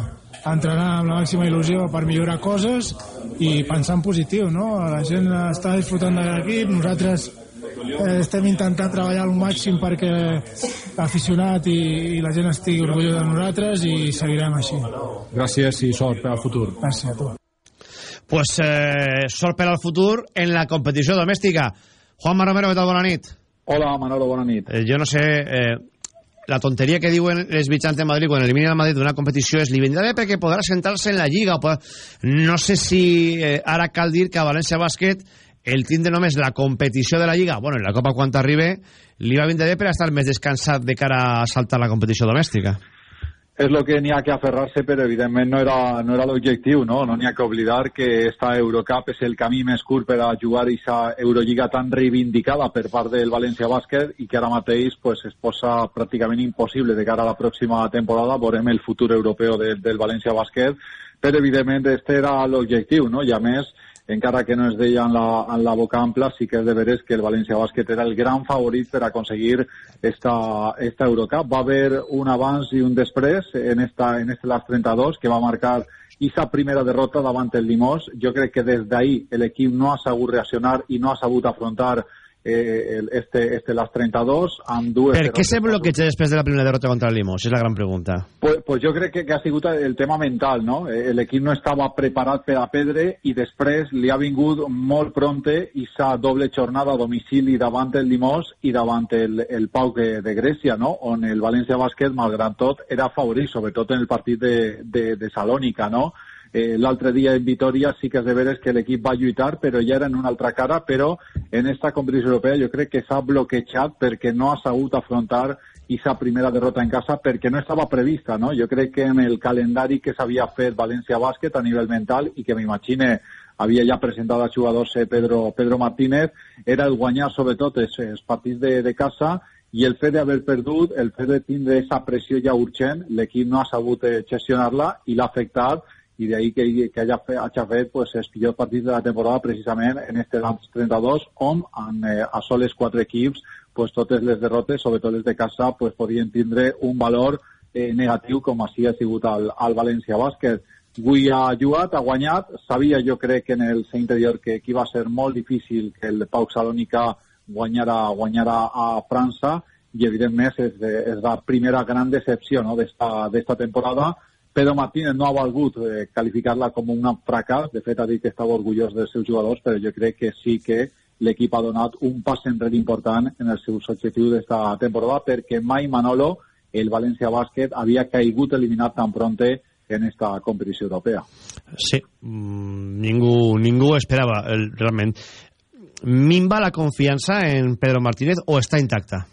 entrenar amb la màxima il·lusió per millorar coses i pensar en positiu, no? La gent està disfrutant de l'equip, nosaltres eh, estem intentant treballar al màxim perquè l'aficionat i, i la gent estigui orgullós de nosaltres i seguirem així. Gràcies i sort per al futur. Gràcies a tu. Pues eh, sort per al futur en la competició domèstica. Juanma Romero, què tal? Bona nit. Hola, Manolo, bona nit. Eh, jo no sé... Eh, la tonteria que diuen els mitjans de Madrid quan eliminen el Madrid d'una competició és li vindrà bé perquè podrà sentar-se en la Lliga no sé si eh, ara cal dir que a València Bàsquet el tindre només la competició de la Lliga bueno, en la Copa quan arribi li va vindre bé per estar més descansat de cara a saltar la competició domèstica és el que n'hi ha que aferrar-se, però evidentment no era, no era l'objectiu, no? No n'hi ha que oblidar que esta Eurocup és el camí més curt per a jugar aquesta Eurolliga tan reivindicada per part del València Bàsquet i que ara mateix pues, es posa pràcticament impossible de cara a la pròxima temporada. Veurem el futur europeu de, del València Bàsquet, però evidentment este era l'objectiu, no? I a més, encara que no es deia en la, en la boca ampla, sí que és de veres que el València Bàsquet era el gran favorit per aconseguir esta, esta Eurocup. Va haver un abans i un després en, esta, en este LAS 32 que va marcar esa primera derrota davant el Limós. Jo crec que des d'ahir l'equip no ha sabut reaccionar i no ha sabut afrontar eh, este, este las 32 amb dues... Per què se bloqueja després de la primera derrota contra el Limos? És la gran pregunta. Pues, pues jo crec que, que ha sigut el tema mental, no? Eh, l'equip no estava preparat per a pedre i després li ha vingut molt pronte i sa doble jornada a domicili davant el Limos i davant el, el Pau de, de Grècia, no? On el València Bàsquet, malgrat tot, era favorit, sobretot en el partit de, de, de Salònica, no? Eh, L'altre dia en Vitoria sí que és de veres que l'equip va lluitar, però ja era en una altra cara, però en esta competició europea jo crec que s'ha bloquejat perquè no ha sabut afrontar aquesta primera derrota en casa perquè no estava prevista, no? Jo crec que en el calendari que s'havia fet València Bàsquet a nivell mental i que m'imagine havia ja presentat als jugadors eh, Pedro, Pedro Martínez, era el guanyar sobretot els, els partits de, de casa i el fet d'haver perdut, el fet de tindre aquesta pressió ja urgent, l'equip no ha sabut eh, gestionar-la i l'ha afectat i d'ahir que, que haya, fe, haya fet pues, els pitjors partits de la temporada precisament en este Dams 32 on en, eh, a soles quatre equips pues, totes les derrotes, sobretot les de casa pues, podien tindre un valor eh, negatiu com així ha sigut al, al València Bàsquet. Avui ha jugat, ha guanyat. Sabia jo crec en el seu interior que aquí va ser molt difícil que el Pau Salònica guanyara, guanyara a França i evidentment és, és la primera gran decepció no, d'esta temporada Pedro Martínez no ha valgut eh, calificar-la com un fracàs, de fet ha dit que estava orgullós dels seus jugadors, però jo crec que sí que l'equip ha donat un pas enrere important en els seus objectius d'esta temporada, perquè mai Manolo, el València Bàsquet, havia caigut eliminat tan pronte en esta competició europea. Sí, mm, ningú, ningú esperava realment. Minva la confiança en Pedro Martínez o està intacta?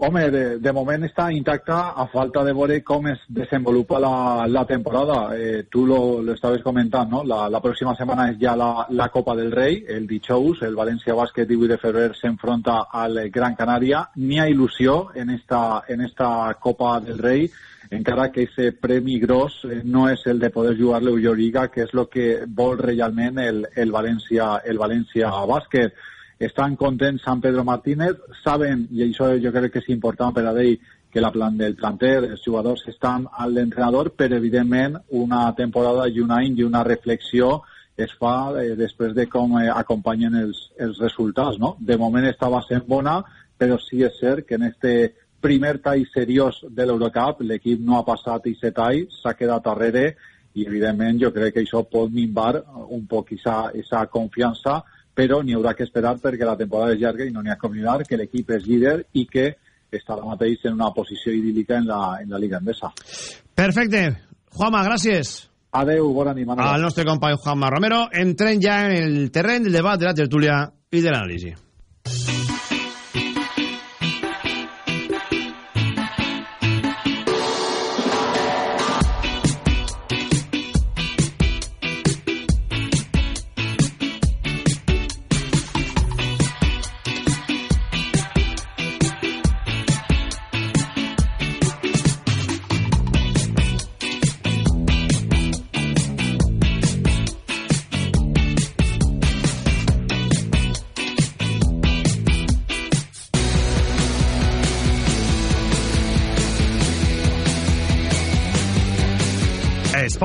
Home, de, de moment està intacta a falta de veure com es desenvolupa la, la temporada. Eh, tu lo, lo estaves comentant, no? La, la pròxima setmana és ja la, la Copa del Rei, el dijous, el València Bàsquet 18 de febrer s'enfronta al Gran Canària. N'hi ha il·lusió en esta, en esta Copa del Rei, encara que ese premi gros eh, no és el de poder jugar l'Euroliga, que és el que vol realment el, el, València, el València Bàsquet estan contents Sant Pedro Martínez, saben, i això jo crec que és important per a ell, que la plan del planter, els jugadors estan a l'entrenador, però evidentment una temporada i un any i una reflexió es fa eh, després de com eh, acompanyen els, els resultats. No? De moment estava sent bona, però sí és cert que en este primer tall seriós de l'Eurocup l'equip no ha passat i set tall, s'ha quedat darrere i evidentment jo crec que això pot minvar un poc aquesta confiança però n'hi haurà que esperar perquè la temporada és llarga i no n'hi ha que oblidar que l'equip és líder i que està ara mateix en una posició idíl·lica en la, en la Liga Endesa. Perfecte. Juanma, gràcies. Adeu, bona nit, Manolo. Al nostre company Juanma Romero. Entrem ja en el terreny del debat, de la tertúlia i de l'anàlisi.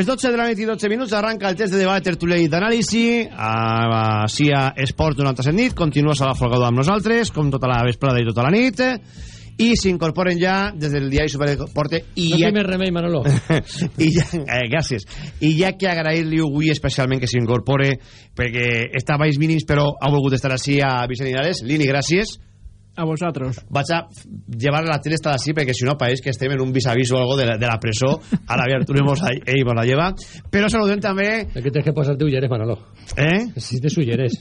Les 12 de la nit i 12 minuts arranca el test de debat, tertulia i d'anàlisi a CIA Esport 97 nit. Continua Sala Folgado amb nosaltres, com tota la vesprada i tota la nit. I s'incorporen ja des del diari Superdeporte. I no ja... més remei, Manolo. I ja, eh, gràcies. I ja que agrair-li avui especialment que s'incorpore, perquè està a baix mínims, però ha volgut estar així a Vicent Linares. Lini, gràcies. A vosaltres. Vaig a llevar la tele estar així perquè si no pareix que estem en un vis-a-vis o algo de la, de la presó a la Arturo mos, ell mos la lleva però saludem també Es que tens que posar-te ulleres, Manolo. eh? Necessites ulleres.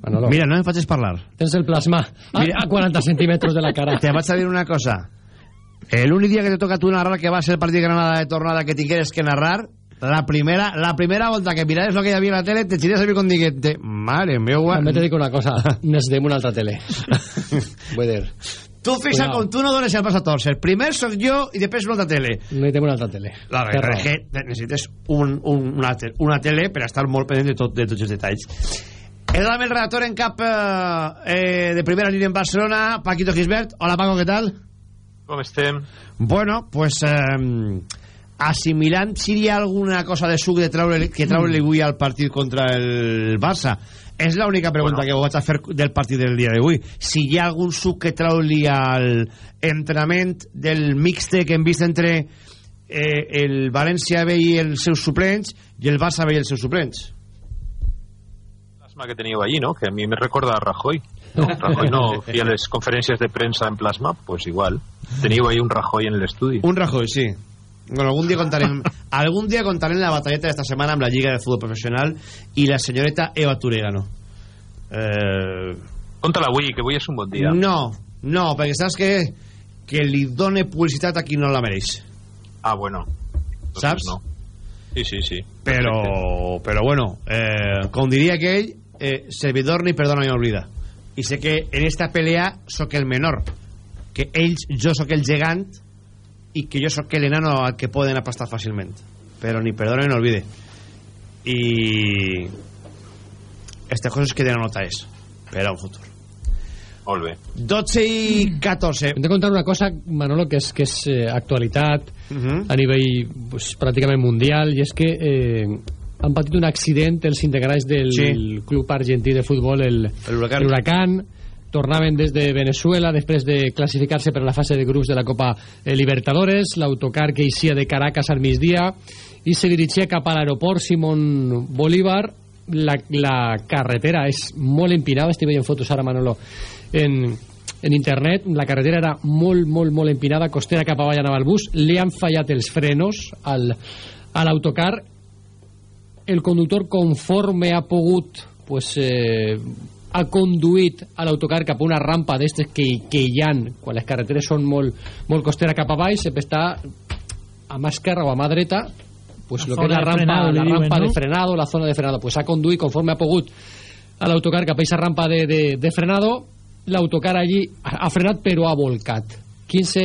Manolo. mira no em facis parlar Tens el plasma a, a 40 centímetres de la cara. te vaig a dir una cosa el únic dia que te toca a tu narrar que va ser el partit de Granada de tornada que tingueres que narrar la primera, la primera volta que mirares lo que hi havia a la tele te xiries a mi con diguete mare meva També te dic una cosa, necessitem una altra tele. Vull dir, tu fixa Cuidao. com tu no dones el pas a torcer primer sóc jo i després una altra tele necessitem una altra tele. La veritat és que necessites un, un, una, te- una tele per estar molt pendent de, tot, de tots els detalls. El amb el redactor en cap eh, eh, de primera línia en Barcelona, Paquito Gisbert. Hola, Paco, què tal? Com estem? Bueno, pues eh, assimilant si hi ha alguna cosa de suc de treure, que treure-li avui al partit contra el Barça. És l'única pregunta que vaig a fer del partit del dia d'avui. Si hi ha algun suc que treure-li al entrenament del mixte que hem vist entre eh, el València B i els seus suplents i el Barça B i els seus suplents. plasma que teníeu allí, ¿no? Que a mí me recuerda a Rajoy. ¿no? Rajoy no hacía las conferencias de prensa en plasma, pues igual. Teníeu ahí un Rajoy en el estudio. Un Rajoy, sí. Bueno, algun dia contarem algun dia contarem la batalleta d'esta setmana amb la Lliga de Futbol Professional i la senyoreta Eva Turegano. Eh, Conta-la avui, que avui és un bon dia. no, no, perquè saps que que li done publicitat a qui no la mereix. Ah, bueno. Entonces Saps? No. Sí, sí, sí. Però, però bueno, eh, com diria aquell, eh, servidor ni perdona ni oblida. I sé que en esta pelea sóc el menor, que ells, jo sóc el gegant i que jo sóc l'enano al que poden aplastar fàcilment. Però ni perdona ni olvide. I estas coses queden anotades per a un futur. Molt bé. 12 i 14. Hem de contar una cosa, Manolo, que és, que és eh, actualitat a nivell pues, pràcticament mundial, i és que eh, han patit un accident els integrants del Sí. club argentí de futbol, el, el Huracán. Huracán. Tornaven des de Venezuela després de classificar-se per a la fase de grups de la Copa eh, Libertadores, l'autocar que eixia de Caracas al migdia i se dirigia cap a l'aeroport Simón Bolívar. La, la carretera és molt empinada, estic veient fotos ara Manolo en, en internet. La carretera era molt, molt, molt empinada. Costera cap avall anava el bus. Li han fallat els frenos al, a l'autocar. El conductor conforme ha pogut pues, eh, ha conduït a l'autocar cap a una rampa d'estes que, que hi han quan les carreteres són molt, molt costera cap avall sempre està a mà esquerra o a mà dreta pues La lo que és la rampa, frenado, la li diuen, rampa no? de frenado, la zona de frenado, pues ha conduït conforme ha pogut a l'autocar cap a aquesta rampa de, de, de frenado, l'autocar allí ha ha frenat però ha volcat. 15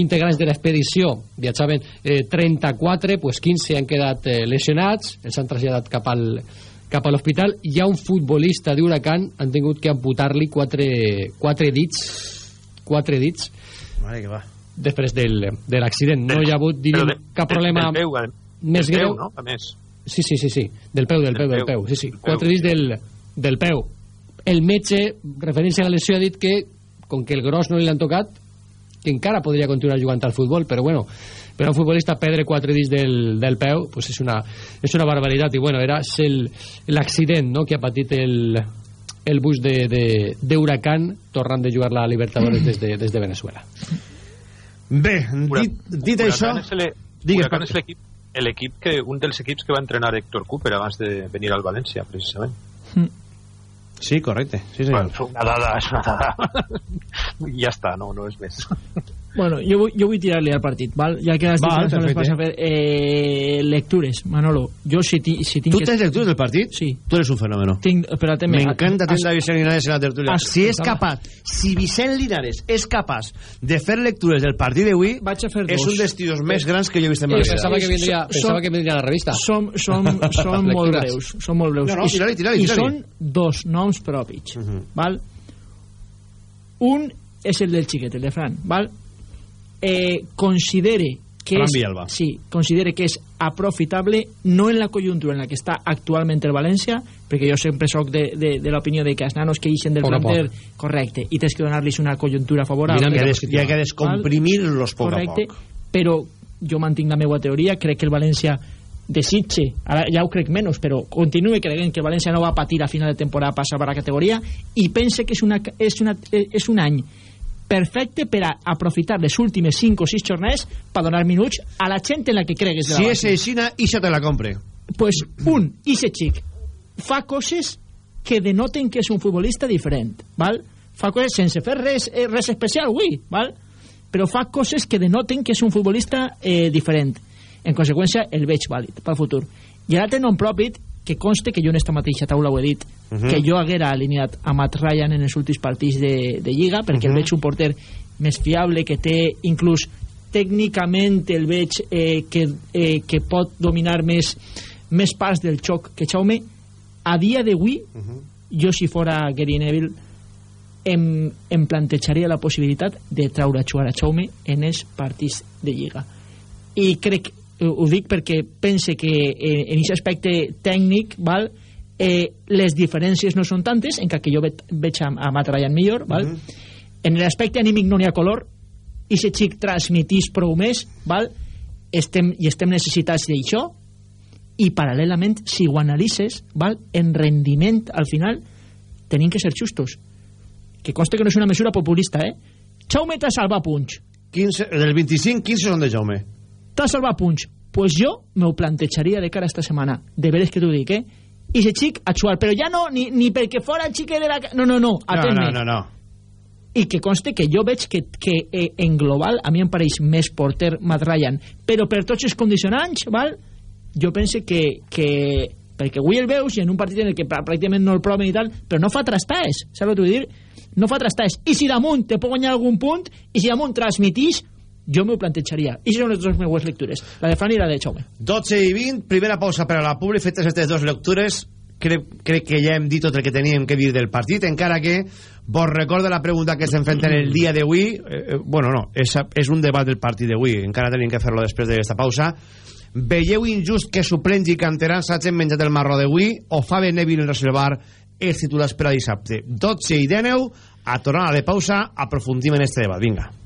integrants de l'expedició viatjaven eh, 34, pues 15 han quedat eh, lesionats, els han traslladat cap al cap a l'hospital. Hi ha un futbolista d'Huracan, han tingut que amputar-li quatre, quatre dits, quatre dits, Mare que va. després del, de l'accident. No hi ha hagut, diríem, de- cap del- problema del peu, eh? més Del peu, greu. no? A més. Sí, sí, sí, sí. Del peu, del, peu, del peu. Sí, sí. Quatre dits del, del peu. El metge, referència a la lesió, ha dit que, com que el gros no li l'han tocat, que encara podria continuar jugant al futbol, però bueno, per a un futbolista perdre quatre dits del, del peu pues és, una, és una barbaritat i bueno, era el- l'accident no, que ha patit el, el bus de, de, de Huracán tornant de jugar la Libertadores des de, des de Venezuela Bé, dit, dit això... Huracán és el- Digues, Huracán és l'equip el equip que, un dels equips que va entrenar Héctor Cooper abans de venir al València, precisament. Sí, correcte. Sí, senyor. Bueno, és una dada, és una dada. ja està, no, no és més. Bueno, jo vull, jo vull tirar-li al partit, val? ja que has dit Val, que les vas a fer eh, lectures, Manolo. Jo si, ti, si tinc ¿Tú que- tienes lecturas del partido? Sí. Tú eres un fenómeno. Tinc, espérate, Me me- a Vicente Linares en la tertulia. has- Si és capaç, si Vicent Linares és capaç de fer lectures del partit d'avui, fer és dos. un dels tios més grans que jo he vist en Eh, ma vida. pensava que vindria, Som- pensava que vindria a la revista Som, som, som molt Lectures. breus, som molt breus. No, no, I- tira-li, tira-li, I tira-li. són dos noms propis, val? Un és el del xiquet, el de Fran, val? Eh, considere que Fran és, sí, considere que és aprofitable no en la conjuntura en la que està actualment el València, perquè jo sempre sóc de, de, de l'opinió de que els nanos que ixen del a planter, correcte, i tens que donar-los una conjuntura favorable. Hi ha des- hi ha que descomprimir-los poc a Correcte, poc. però jo mantinc la meva teoria, crec que el València desitge, ara ja ho crec menys, però continue creient que el València no va patir a final de temporada passar per la categoria i pense que és, una, és, una, és un any perfecte per a aprofitar les últimes 5 o 6 jornades per donar minuts a la gent en la que cregues Si és aixina, ixa te la compre. pues un, ese xic fa coses que denoten que és un futbolista diferent, val? fa coses sense fer res, eh, res especial avui, val? però fa coses que denoten que és un futbolista eh, diferent en conseqüència el veig vàlid pel futur i ara té nom propi que conste que jo en esta mateixa taula ho he dit Mhm. que jo haguera alineat a Matt Ryan en els últims partits de, de Lliga perquè el Mhm. veig un porter més fiable que té inclús tècnicament el veig eh, que, eh, que pot dominar més més parts del xoc que Jaume a dia d'avui jo si fora Gary Neville em, em plantejaria la possibilitat de traure a jugar a Jaume en els partits de Lliga i crec, ho dic perquè pense que eh, en aquest aspecte tècnic val, eh, les diferències no són tantes encara que jo ve, veig a, a Matt Ryan millor val? en l'aspecte anímic no n'hi ha color i si xic transmitís prou més val? Estem, i estem necessitats d'això i paral·lelament si ho analitzes val? en rendiment al final tenim que ser justos que conste que no és una mesura populista eh? Jaume t'ha salvat punts 15, del 25, 15 són de Jaume. T'ha salvat punts pues jo me ho plantejaria de cara esta setmana de veres que t'ho dic eh? i se xic a xuar però ja no, ni, ni perquè fora el xique de la... no, no, no, No, no, no, no. i que conste que jo veig que, que eh, en global a mi em pareix més porter Matt Ryan però per tots els condicionants val? jo pense que, que perquè avui el veus i en un partit en el que prà- pràcticament no el proven i tal però no fa trastades saps que vull dir? no fa trastades i si damunt te pot guanyar algun punt i si damunt transmitís jo m'ho plantejaria i són les dues meues lectures la de Fran i la de Jaume 12 i 20, primera pausa per a la Publi, fetes aquestes dues lectures, crec, crec que ja hem dit tot el que teníem que dir del partit, encara que vos recordo la pregunta que s'enfrenta en el dia d'avui, eh, eh, bueno, no, és, és un debat del partit d'avui, encara tenim que fer-lo després d'aquesta pausa. Veieu injust que suplents i canterans s'hagin menjat el marró d'avui o fa ben Neville reservar els titulars per a dissabte? 12 i 19, a tornar a la pausa, aprofundim en este debat. Vinga.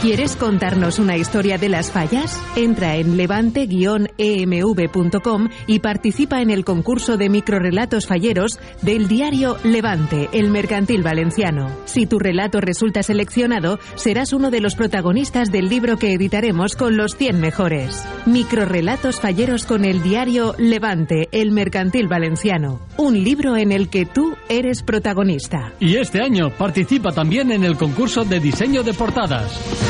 ¿Quieres contarnos una historia de las fallas? Entra en levante-emv.com y participa en el concurso de microrelatos falleros del diario Levante, el mercantil valenciano. Si tu relato resulta seleccionado, serás uno de los protagonistas del libro que editaremos con los 100 mejores. Microrelatos falleros con el diario Levante, el mercantil valenciano. Un libro en el que tú eres protagonista. Y este año participa también en el concurso de diseño de portadas.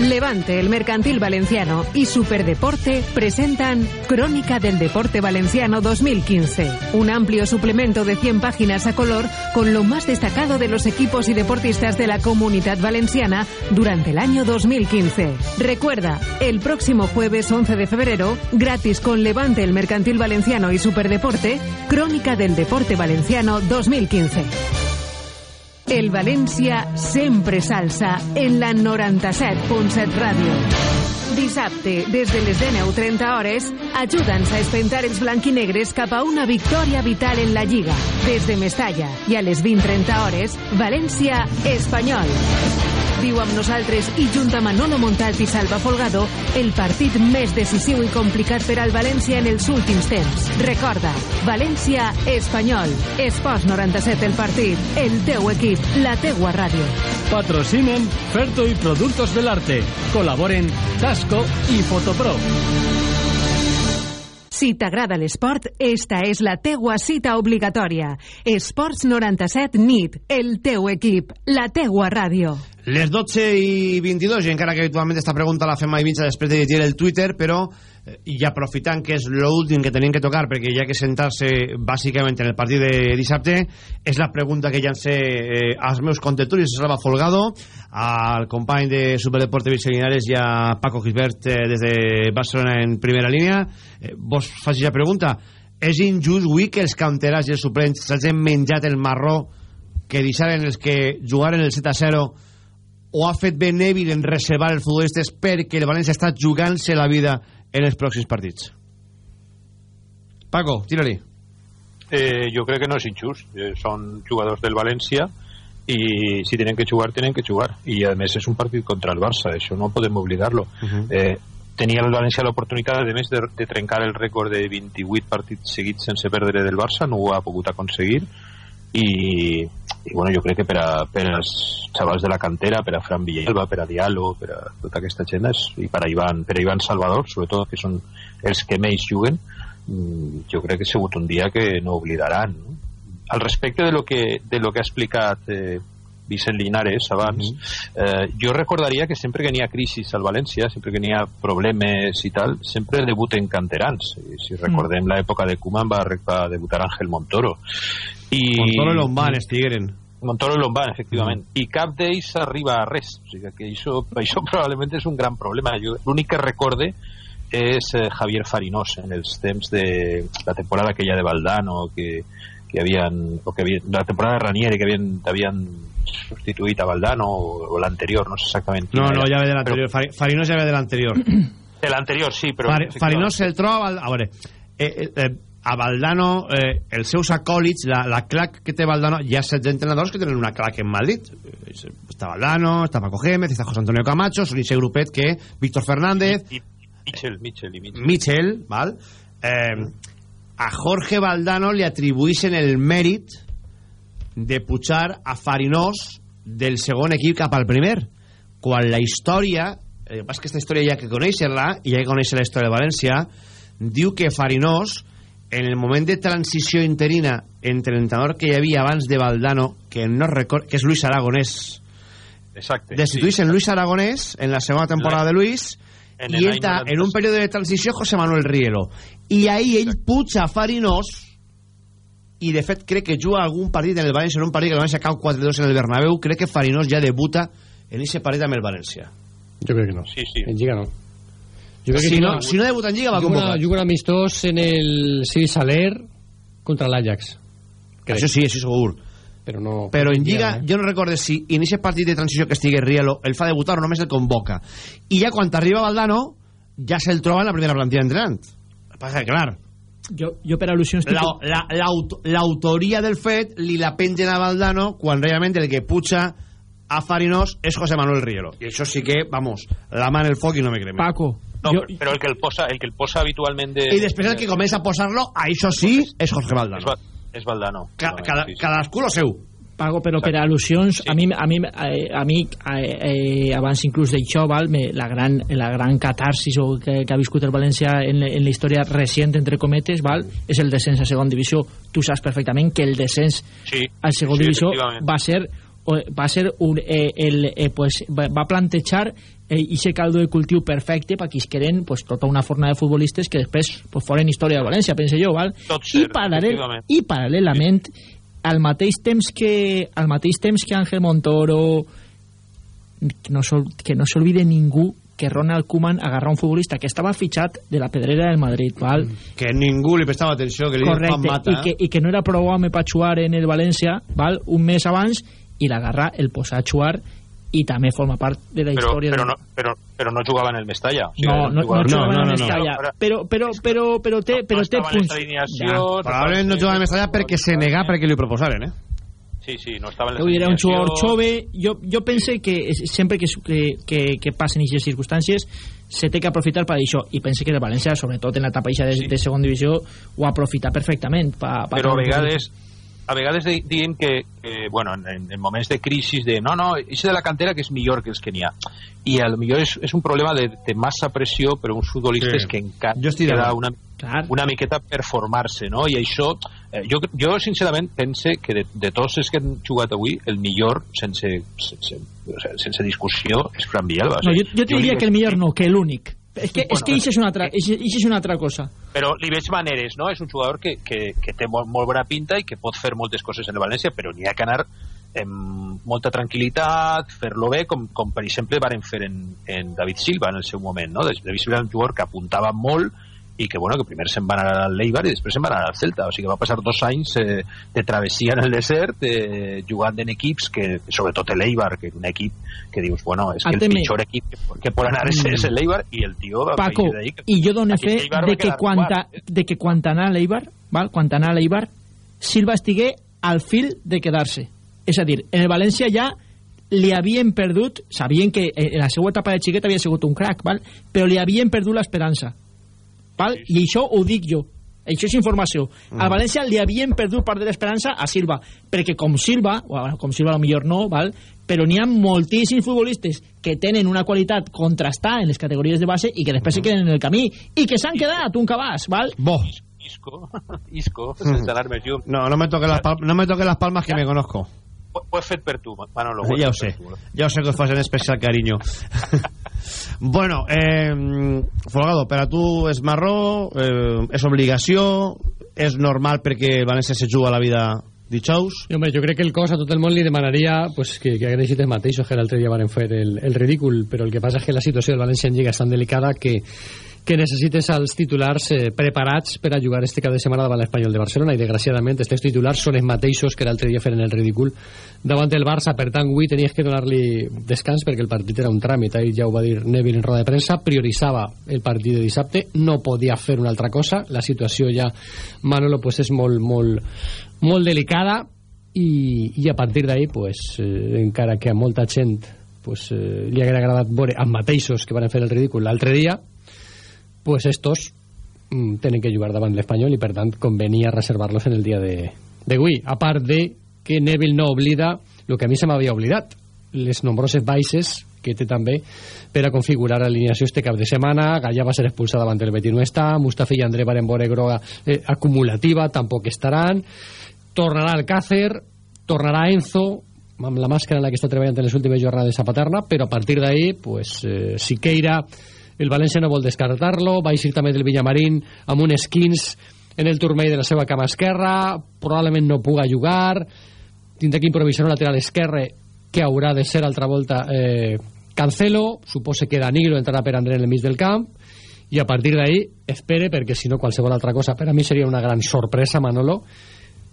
Levante, el mercantil valenciano y Superdeporte presentan Crónica del Deporte Valenciano 2015, un amplio suplemento de 100 páginas a color con lo más destacado de los equipos y deportistas de la comunidad valenciana durante el año 2015. Recuerda, el próximo jueves 11 de febrero, gratis con Levante, el mercantil valenciano y Superdeporte, Crónica del Deporte Valenciano 2015. El València sempre salsa en la 97.7 ràdio. Dissabte, des de les 19.30 hores, ajuda'ns a espentar els blanquinegres cap a una victòria vital en la Lliga. Des de Mestalla i a les 20.30 hores, València-Espanyol. Viu amb nosaltres i junt amb Manolo Montalt i Salva Folgado el partit més decisiu i complicat per al València en els últims temps. Recorda, València-Espanyol. Esports 97 el partit, el teu equip, la teua ràdio. Patrocinen Ferto y Productos del Arte. Colaboren Tasco y Fotopro. Si t'agrada l'esport, esta és la teua cita obligatòria. Esports 97 NIT, el teu equip, la teua ràdio. Les 12 i 22, i encara que habitualment esta pregunta la fem mai mitja després de llegir el Twitter, però i aprofitant que és l'últim que tenim que tocar perquè hi ha que sentar-se bàsicament en el partit de dissabte és la pregunta que llancé eh, als meus contertulis a Salva Folgado al company de Superdeporte Vicente i a Paco Gisbert eh, des de Barcelona en primera línia. Eh, vos faig la pregunta. És injust avui que els canterats i els suplents s'hagin menjat el marró que deixaren els que jugaren el 7 a 0 o ha fet ben Neville en reservar els futbolistes perquè el València està jugant-se la vida en els pròxims partits Paco, tira-li Eh, yo creo que no es injust. Eh, son jugadors del València y si tienen que jugar, tienen que jugar. Y además es un partido contra el Barça, eso no podemos oblidarlo. eh, tenia el València l'oportunitat, a més, de, de trencar el rècord de 28 partits seguits sense perdre del Barça, no ho ha pogut aconseguir i, i bueno, jo crec que per, a, per als xavals de la cantera, per a Fran Villalba, per a Diallo, per a tota aquesta gent i per a Ivan, per a Ivan Salvador, sobretot, que són els que més juguen, mm, jo crec que ha sigut un dia que no oblidaran. No? Al respecte de lo que, de lo que ha explicat eh, Vicent Linares abans, eh, jo recordaria que sempre que n'hi ha crisis al València, sempre que n'hi ha problemes i tal, sempre debuten canterans. I Si recordem l'època de Koeman va, va debutar Ángel Montoro. I... Montoro i Lombán estigueren Montoro i Lombán, efectivament. I cap d'ells arriba a res. O sigui que això, això probablement és un gran problema. L'únic que recorde és eh, Javier Farinós en els temps de la temporada aquella de Valdano que, que havien, o que havien, la temporada de Ranieri que havien, havien substituït a Valdano o, o l'anterior, no sé exactament no, no, ja ve de l'anterior. Fari- Farinós ja ve de l'anterior. De l'anterior, sí, però... Fari- Farinós el troba a veure eh, eh, eh, a Valdano eh, els seus acòlits la, la clac que té Valdano hi ha 16 entrenadors que tenen una clac en Madrid. Està Valdano, està Paco Gémez està José Antonio Camacho, són ese grupet que Víctor Fernández I, Mitchell, Mitchell i Mitchell. Mitchell, val? Eh, a Jorge Valdano li atribuïssin el mèrit de pujar a Farinós del segon equip cap al primer quan la història el que passa és que aquesta història hi ha que conèixer-la i hi ha que conèixer la història de València diu que Farinós en el moment de transició interina entre l'entrenador que hi havia abans de Valdano que no record, que és Luis Aragonès Exacte. destituís en Luis Aragonès en la segona temporada de Luis En i el entra en un període de transició José Manuel Rielo i ahí ell puja a Farinós i de fet crec que juga algun partit en el València en un partit que el València cau 4-2 en el Bernabéu crec que Farinós ja debuta en ese partit amb el València Jo crec que no. Sí, sí. En Lliga no. Jo crec que si, juga- no, si no debuta en Lliga va convocat. juga un amistós en el sí, Saler contra l'Ajax. Això sí, això segur. Però no... Però en Lliga, eh? jo no recordo si en aquest partit de transició que estigui Rielo el fa debutar o només el convoca. I ja quan arriba Valdano, ja se'l troba en la primera plantilla entrenant. Passa que, clar, Jo, jo per al·lusions... la- la- l'aut- l'autoria del fet li la pengen a Valdano quan realment el que puja a Farinós és José Manuel Rielo. I això sí que, vamos, la mà en el foc i no me crema. Paco. No, però el que el posa, el que el posa habitualment de... I després el que comença a posar-lo, això sí, és Jorge És, Valdano. Va- és Valdano. Ca, cada, cadascú lo seu. Pago, però per al·lusions, a mi, a mi, eh, a mi eh, eh, abans inclús d'això, la, gran, la gran catarsis o que, que ha viscut el València en, en la història recent, entre cometes, val, és el descens a segon divisió. Tu saps perfectament que el descens Sí, a segon sí, divisió va ser va ser un, eh, el, eh, pues, va, plantejar eh, ese caldo de cultiu perfecte per que isqueren pues, tota una forna de futbolistes que després pues, foren història de València, pense jo, val? Tot I, cert, paral·lel, efectivament. i paral·lelament al mateix temps que al mateix temps que Ángel Montoro que no s'ol- que no s'olvide ningú que Ronald Koeman agarra un futbolista que estava fitxat de la pedrera del Madrid, val? Que ningú li prestava atenció, que li Correcte, mata. i que, i que no era prou home per jugar en el València, val? un mes abans, i l'agarra el posar a jugar i també forma part de la Però, història però, no, però, però no jugava en el Mestalla. O sigui, no, no, no, jugava- jugava en no, el no, Mestalla, Ara- però, però, però, però, però té, però té estava en punts. Ja. no Probablement no jugava a Mestalla perquè se negà perquè li proposaren, eh? Sí, sí, no estava en dir, era un jugador jove. Jo, jo pense que sempre que, que, que, que passen aquestes circumstàncies se té que aprofitar per això. I pense que el València, sobretot en l'etapa de, de segon divisió ho aprofita perfectament pa, pa però a vegades a vegades di- diem que, que bueno, en, en moments de crisi de no, no, això de la cantera que és millor que els que n'hi ha i a lo millor és, és un problema de, de massa pressió per uns futbolistes Sí. que encara Jo estic queda una, Clar. una miqueta per formar-se no? i això, eh, jo, jo sincerament pense que de, de tots els que han jugat avui el millor sense, sense, sense discussió és Fran Villalba no, jo, jo diria li- que el millor no, que l'únic és que, és que Bueno, això és, una altra, això és una altra cosa però li veig maneres, no? És un jugador que, que, que té molt, molt bona pinta i que pot fer moltes coses en el València, però n'hi ha que anar amb molta tranquil·litat, fer-lo bé, com, com per exemple varen fer en, en David Silva en el seu moment, no? David Silva era un jugador que apuntava molt i que, bueno, que primer se'n va anar al Leibar i després se'n va anar al Celta, o sigui que va passar dos anys eh, de travessia en el desert eh, jugant en equips que, sobretot el Leibar, que és un equip que dius, bueno, és que el Ateme. pitjor equip que, que pot anar és, és el Leibar i el tio va Paco, que- i jo dono fe va de que, quedar quan, quart. de que quan anà a l'Eibar val? quan anà a l'Eibar Silva estigué al fil de quedar-se és a dir, en el València ja li havien perdut, sabien que en la seva etapa de xiquet havia sigut un crack, val? però li havien perdut l'esperança. Val? I això ho dic jo. Això és informació. Mm. Al València li havien perdut part de l'esperança a Silva, perquè com Silva, o bueno, com Silva a lo millor no, val? però n'hi ha moltíssims futbolistes que tenen una qualitat contrastada en les categories de base i que després se queden en el camí i que s'han quedat un cabàs, val? Bo. Isco, Isco, sense anar més lluny. No, no me toques las, pal no me toques las palmas que me conozco. Ho, ho he fet per tu, Manolo. ho Ja ho sé, tu. ja ho sé que us fas en especial carinyo. bueno, eh, Folgado, per a tu és marró, eh, és obligació, és normal perquè el València se juga la vida dijous. I, home, jo crec que el cos a tot el món li demanaria pues, que, que agraeixi els mateixos que l'altre dia van fer el, el ridícul, però el que passa és que la situació del València en Lliga és tan delicada que, que necessites als titulars eh, preparats per a jugar este cap de setmana davant l'Espanyol de Barcelona. I desgraciadament aquests titulars són els mateixos que l'altre dia feren el ridícul davant el Barça, per tant avui tenies que donar-li descans perquè el partit era un tràmit, ahir ja ho va dir Neville en roda de premsa, prioritzava el partit de dissabte, no podia fer una altra cosa, la situació ja Manolo pues, és molt, molt, molt delicada i, i a partir d'ahir pues, eh, encara que a molta gent pues, eh, li haguera agradat veure els mateixos que van fer el ridícul l'altre dia pues estos mm, tenen que jugar davant l'Espanyol i per tant convenia reservar-los en el dia de d'avui a part de que Neville no oblida el que a mi se m'havia oblidat les nombroses baixes que té també per a configurar l'alineació este cap de setmana. Gallà va ser expulsat davant el Betis no està Mustafa i André varen veure groga eh, acumulativa tampoc estaran. Tornarà Alcácer tornarà Enzo amb la màscara en la que està treballant en les últimes jornades a Paterna però a partir d'ahir pues, eh, Siqueira el València no vol descartar-lo va eixir també del Villamarín amb un skins en el turmell de la seva cama esquerra probablement no puga jugar. Tindrà que improvisar un lateral esquerre que haurà de ser altra volta eh, Cancelo, supose que Danilo entrarà per André en el mig del camp i a partir d'ahí espere perquè si no qualsevol altra cosa per a mi seria una gran sorpresa Manolo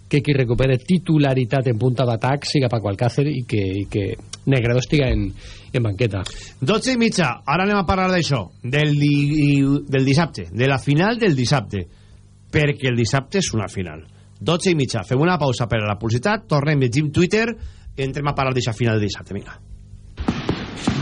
que qui recupere titularitat en punta d'atac siga Paco Alcácer i que, i que Negredo estiga en, en banqueta. 12 i mitja, ara anem a parlar d'això del, di, del dissabte de la final del dissabte. Perquè el dissabte és una final. 12 i mitja, fem una pausa per a la publicitat tornem, llegim Twitter entrem a parlar d'aquesta final del dissabte, vinga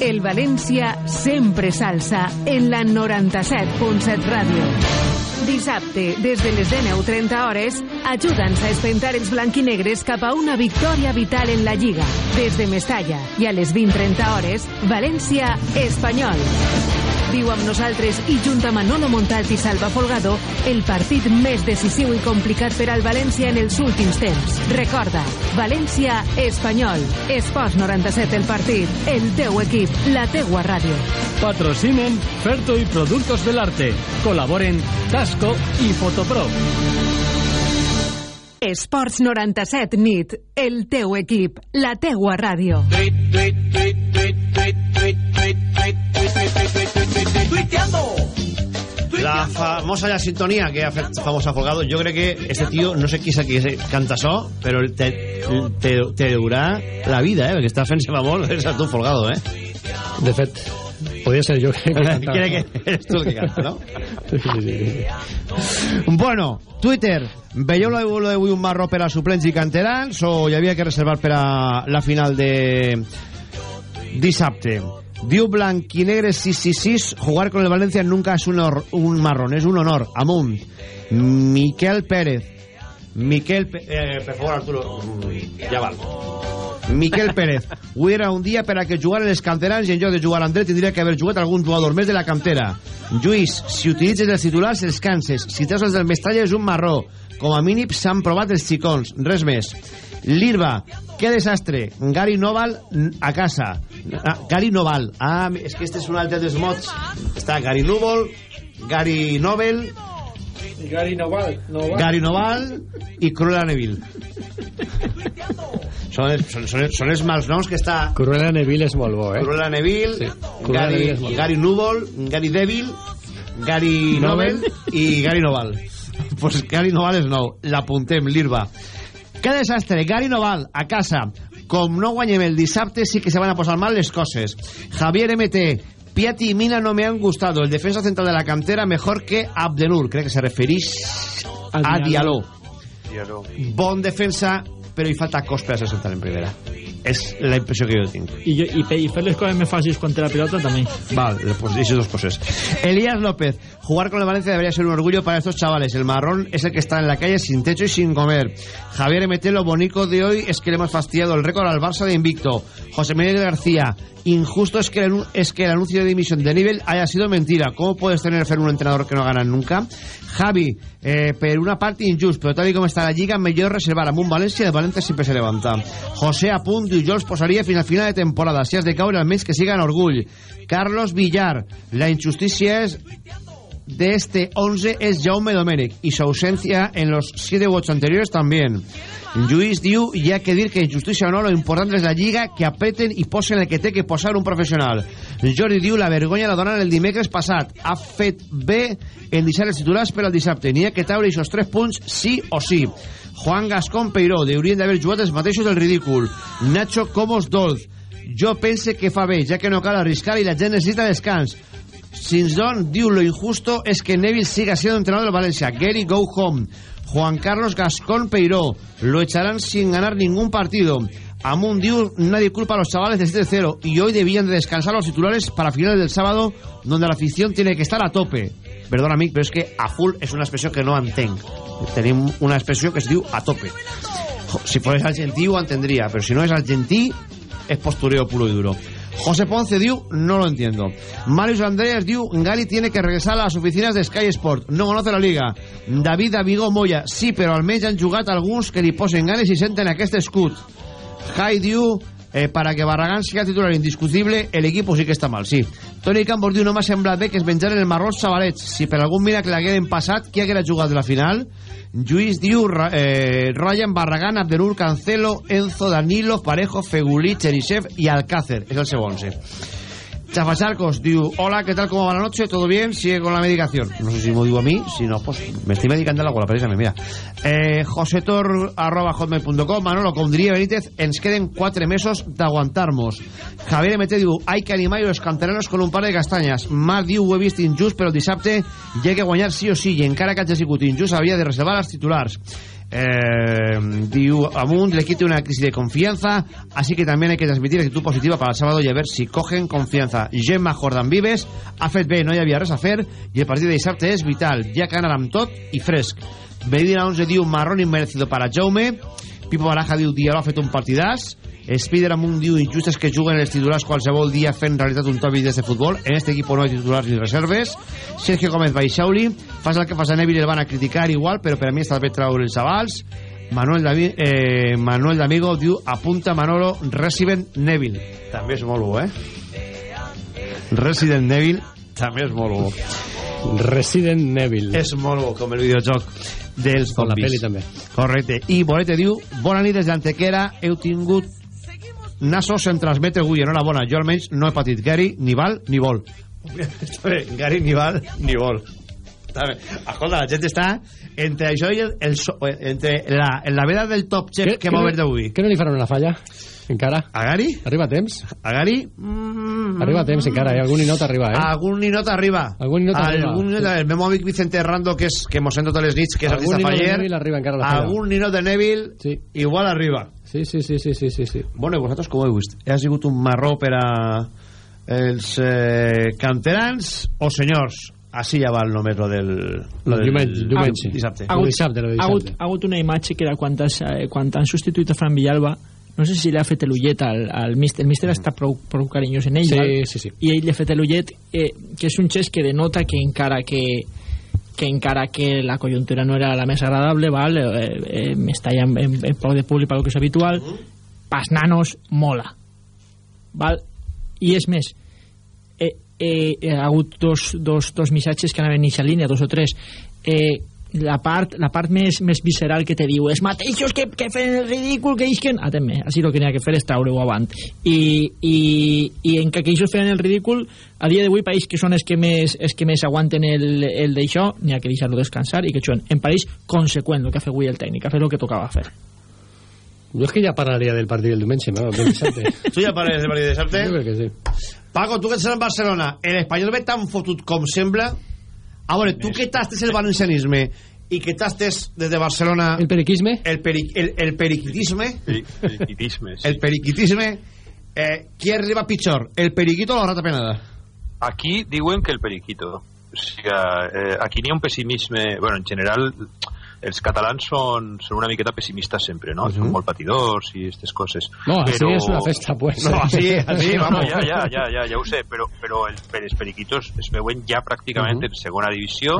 El València sempre s'alça en la 97.7 ràdio. Dissabte, des de les 19.30 hores, ajuda'ns a espentar els blanquinegres cap a una victòria vital en la Lliga. Des de Mestalla i a les 20.30 hores, València, Espanyol. Viu amb nosaltres i junt a Manolo Montalt i Salva Folgado el partit més decisiu i complicat per al València en els últims temps. Recorda, València, Espanyol. Esports 97 el partit. El teu equip, la teua ràdio. Patrocinen Ferto y Productos del Arte. Colaboren Tasco y Fotopro. Esports 97 nit. El teu equip, la teua ràdio. La famosa ya sintonía que ha fet famosa Folgado, yo creo que este tío, no sé qui és el que canta això, però te, te, te durà la vida, eh? perquè està fent-se molt, és el tu Folgado, eh? De fet, podria ser jo que cantava. Crec que eres tu el que canta, no? Sí, sí, sí. Bueno, Twitter, veieu lo d'avui un marró per a suplents i canterans o hi havia que reservar per a la final de dissabte? Diu Blanquinegre 666, jugar con el Valencia nunca es un, un marrón, es un honor. Amunt. Miquel Pérez. Miquel... Eh, per favor, Arturo. Ja val. Miquel Pérez. Avui era un dia per a que jugaren els canterans i en lloc de jugar dret tindria que haver jugat algun jugador més de la cantera. Lluís, si utilitzes els titulars els canses. Si treus els del Mestalla és un marró. Com a mínim s'han provat els xicons. Res més. L'Irba, que desastre. Gary Noval mm, a casa. Ah, Gary Noval. Ah, és que este és un altre dels mots. Està Gary Núvol, Gary Nobel, Gary Noval. Noval. Gary Noval i Cruella Neville. Són els, són, són, els- són els mals noms que està Cruella Neville és molt bo, eh? Cruella Neville, Sí. Cruella Gary, Neville. Gary Núvol, Gary Devil, Gary Nobel Nobel i Gary Noval. pues Gary Noval és nou. L'apuntem, l'Irba. Que desastre, Gary Noval, a casa. Com no guanyem el dissabte, sí que se van a posar mal les coses. Javier MT, Piatti y Mina no me han gustado. El defensa central de la cantera mejor que Abdenur. Crec que se referís a, Diallo. Diallo. Bon defensa, però hi falta cos per a ser central en primera. És la impressió que jo tinc. I, jo, i, i fer les coses més fàcils contra la pilota també. Vale, pues dice dos cosas. Elías López, jugar con el Valencia debería ser un orgullo para estos chavales. El marrón es el que está en la calle sin techo y sin comer. Javier MT, lo bonito de hoy es que le hemos fastidiado el récord al Barça de invicto. José Miguel García, injusto es que, el, es que el anuncio de dimisión de nivel haya sido mentira. ¿Cómo puedes tener fe en un entrenador que no gana nunca? Javi, eh, per una parte injust, pero tal y como está la lliga, millor reservar amb un València el València sempre se levanta. José Apunt jo els posaria fins al final de temporada. Si has de caure, almenys que siga en orgull. Carlos Villar, la injustícia és de este 11 es Jaume Domènech y su ausencia en los 7 u 8 anteriores también. Lluís diu, ha que dir que injustícia o no, lo important és la lliga, que apreten i posen el que té que posar un professional. Jordi diu, la vergonya la donen el dimecres passat. Ha fet bé en deixar els titulars per al dissabte. N'hi ha que treure aquests 3 punts sí o sí. Juan Gascón Peiró, haurien d'haver jugat els mateixos del ridícul. Nacho Comos Dolz, jo pense que fa bé, ja que no cal arriscar i la gent necessita descans. Sinsdon diu lo injusto es que Neville siga siendo entrenador del Valencia. Gary go home. Juan Carlos Gascón Peiró. Lo echarán sin ganar ningún partido. Amun diu, nadie culpa a los chavales de 7-0 y hoy debían de descansar los titulares para finales del sábado donde la afición tiene que estar a tope. Perdona, amic, però és que a full és una expressió que no entenc. Tenim una expressió que es diu a tope. Si fos argentí ho entendria, però si no és argentí és postureo puro y duro. José Ponce diu, no lo entiendo. Marius Andreas diu, Gali tiene que regresar a las oficinas de Sky Sport. No conoce la liga. David Amigo Moya, sí, però almenys han jugat alguns que li posen ganes i senten aquest escut. Jai diu, eh, para que Barragán siga titular indiscutible, el equipo sí que està mal, sí. Toni Campos diu, no m'ha semblat bé que es menjaren el marró Sabalets. Si per algun miracle hagueren passat, qui haguera jugat la final? Lluís diu, eh, Ryan Barragán, Abdelur Cancelo, Enzo Danilo, Parejo, Fegulí, Cherisev y Alcácer. Es el segundo. Chafacharcos diu, hola, ¿qué tal? ¿Cómo va la noche? ¿Todo bien? Sigue con la medicación. No sé si me digo a mí, si no, pues me estoy medicando la cola, precisamente, mira. Eh, josetor, arroba hotmail.com, Manolo, com diria Benítez, ens queden quatre mesos d'aguantar-nos. Javier MT diu, hay que animar los canteranos con un par de castanyes. Marc diu, ho he vist injust, però dissabte que guanyar sí o sí, i encara que hagi sigut injust, havia de reservar els titulars. Eh, diu Amunt, le quite una crisis de confianza, así que también hay que transmitir actitud positiva para el sábado y a ver si cogen confianza. Gemma Jordan Vives ha fet bé, no hi havia res a fer i el partit de dissabte és vital, ja que anar tot i fresc. Medina 11 diu marrón inmerecido para Jaume, Pipo Baraja diu Diallo ha fet un partidàs, Spider Amunt diu injustes que juguen els titulars qualsevol dia fent realitat un tòpic d'este futbol. En este equipo no hay titulars ni reserves. Sergio Gómez Baixauli, fas el que fas a Neville el van a criticar igual, però per a mi està bé treure els avals. Manuel, David, eh, Manuel D'Amigo diu apunta Manolo Resident Neville. També és molt bo, eh? Resident Neville també és molt bo. Resident Neville. És molt bo, com el videojoc dels Com la zombis. peli també. Correcte. I Bolete diu, bona nit des d'Antequera, heu tingut nassos en transmetre avui, enhorabona. Jo almenys no he patit Gary, ni val, ni vol. Bé, Gary, ni val, ni vol. Escolta, la gent està entre això i el, el eh, entre la, la veda del top chef que, va haver d'avui. Què no li faran una falla? Encara? A Gary? Arriba a temps? A Gary? Mm, Arriba a temps encara, eh? Algun ninot arriba, eh? Algun ninot arriba. Algun ninot arriba. Algun ninot, el meu amic Vicente Errando, que, és, que mos sento totes les nits, que és Algun artista ninot de faller. Neville arriba encara a la falla. Algun ninot de Neville, sí. igual arriba. Sí, sí, sí, sí, sí, sí, sí. Bueno, i vosaltres com ho heu vist? Ha sigut un marró per a els eh, canterans o senyors? Així ja va el només lo del... Lo del Diumenge, diumenge. Dissabte. Ha hagut, dissabte, lo de ha hagut, dissabte. ha hagut una imatge que era quan, has, eh, quan han substituït a Fran Villalba no sé si li ha fet l'ullet al, al míster el míster està prou, prou carinyós en ell Sí, val? sí, sí. i ell li ha fet l'ullet eh, que és un gest que denota que encara que que encara que la coyuntura no era la més agradable val? Eh, eh, està ja en, en, en prou de públic pel que és habitual pas nanos mola val? i és més eh, eh, ha hagut dos, dos, dos missatges que anaven en aquesta línia, dos o tres eh, la part, la part més, més visceral que te diu els mateixos que, que fan el ridícul que isquen, atemme, així el que n'hi ha que fer és treure-ho avant i, i, i en que aquells fan el ridícul a dia d'avui país que són els que més, els que més aguanten el, el d'això n'hi ha que deixar-lo descansar i que juguen en pareix conseqüent el que ha fet avui el tècnic ha fet el que tocava fer Jo és que ja parlaria del partit del diumenge, no? Del. Tu ja parles del partit de dissabte? Jo crec que sí. Paco, tu que ets en Barcelona, l'Espanyol ve tan fotut com sembla? A veure, tu que tastes el valencianisme i que tastes des de Barcelona... El periquisme? El, peri, el, el periquitisme... Periquitisme, sí. El periquitisme... Eh, qui arriba pitjor, el periquito o la rata penada? Aquí diuen que el periquito. O sigui, eh, aquí n'hi ha un pessimisme... Bueno, en general, els catalans són, són una miqueta pessimistes sempre, no? Són molt patidors i aquestes coses. No, Però- es una festa, pues. No, así, No, vamos. ja, ja, ja, ja, ja ho sé, però, però el, per els periquitos es veuen ja pràcticament Mhm. en segona divisió.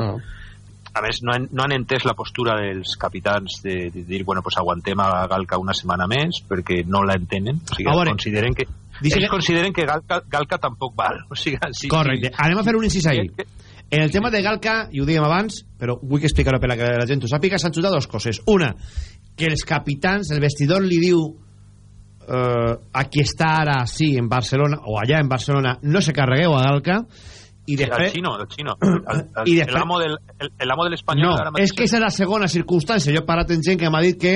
A més, no han, no han entès la postura dels capitans de, de dir, bueno, pues aguantem a Galca una setmana més, perquè no la entenen. O sigui, A veure, consideren que, ells que- consideren que Galca, Galca tampoc val. O sigui, sí, Correcte. Anem a fer un incís ahí. En el tema de Galca, i ho dèiem abans, però vull que explicar-ho per a que la gent ho sàpiga, s'han xutat dues coses. Una, que els capitans, el vestidor li diu eh, a qui està ara, sí, en Barcelona, o allà en Barcelona, no se carregueu a Galca, i El després... el chino. El, el, I el, després- amo del, el, el amo del espanyol. No, és que és la segona circumstància. Jo he parat amb gent que m'ha dit que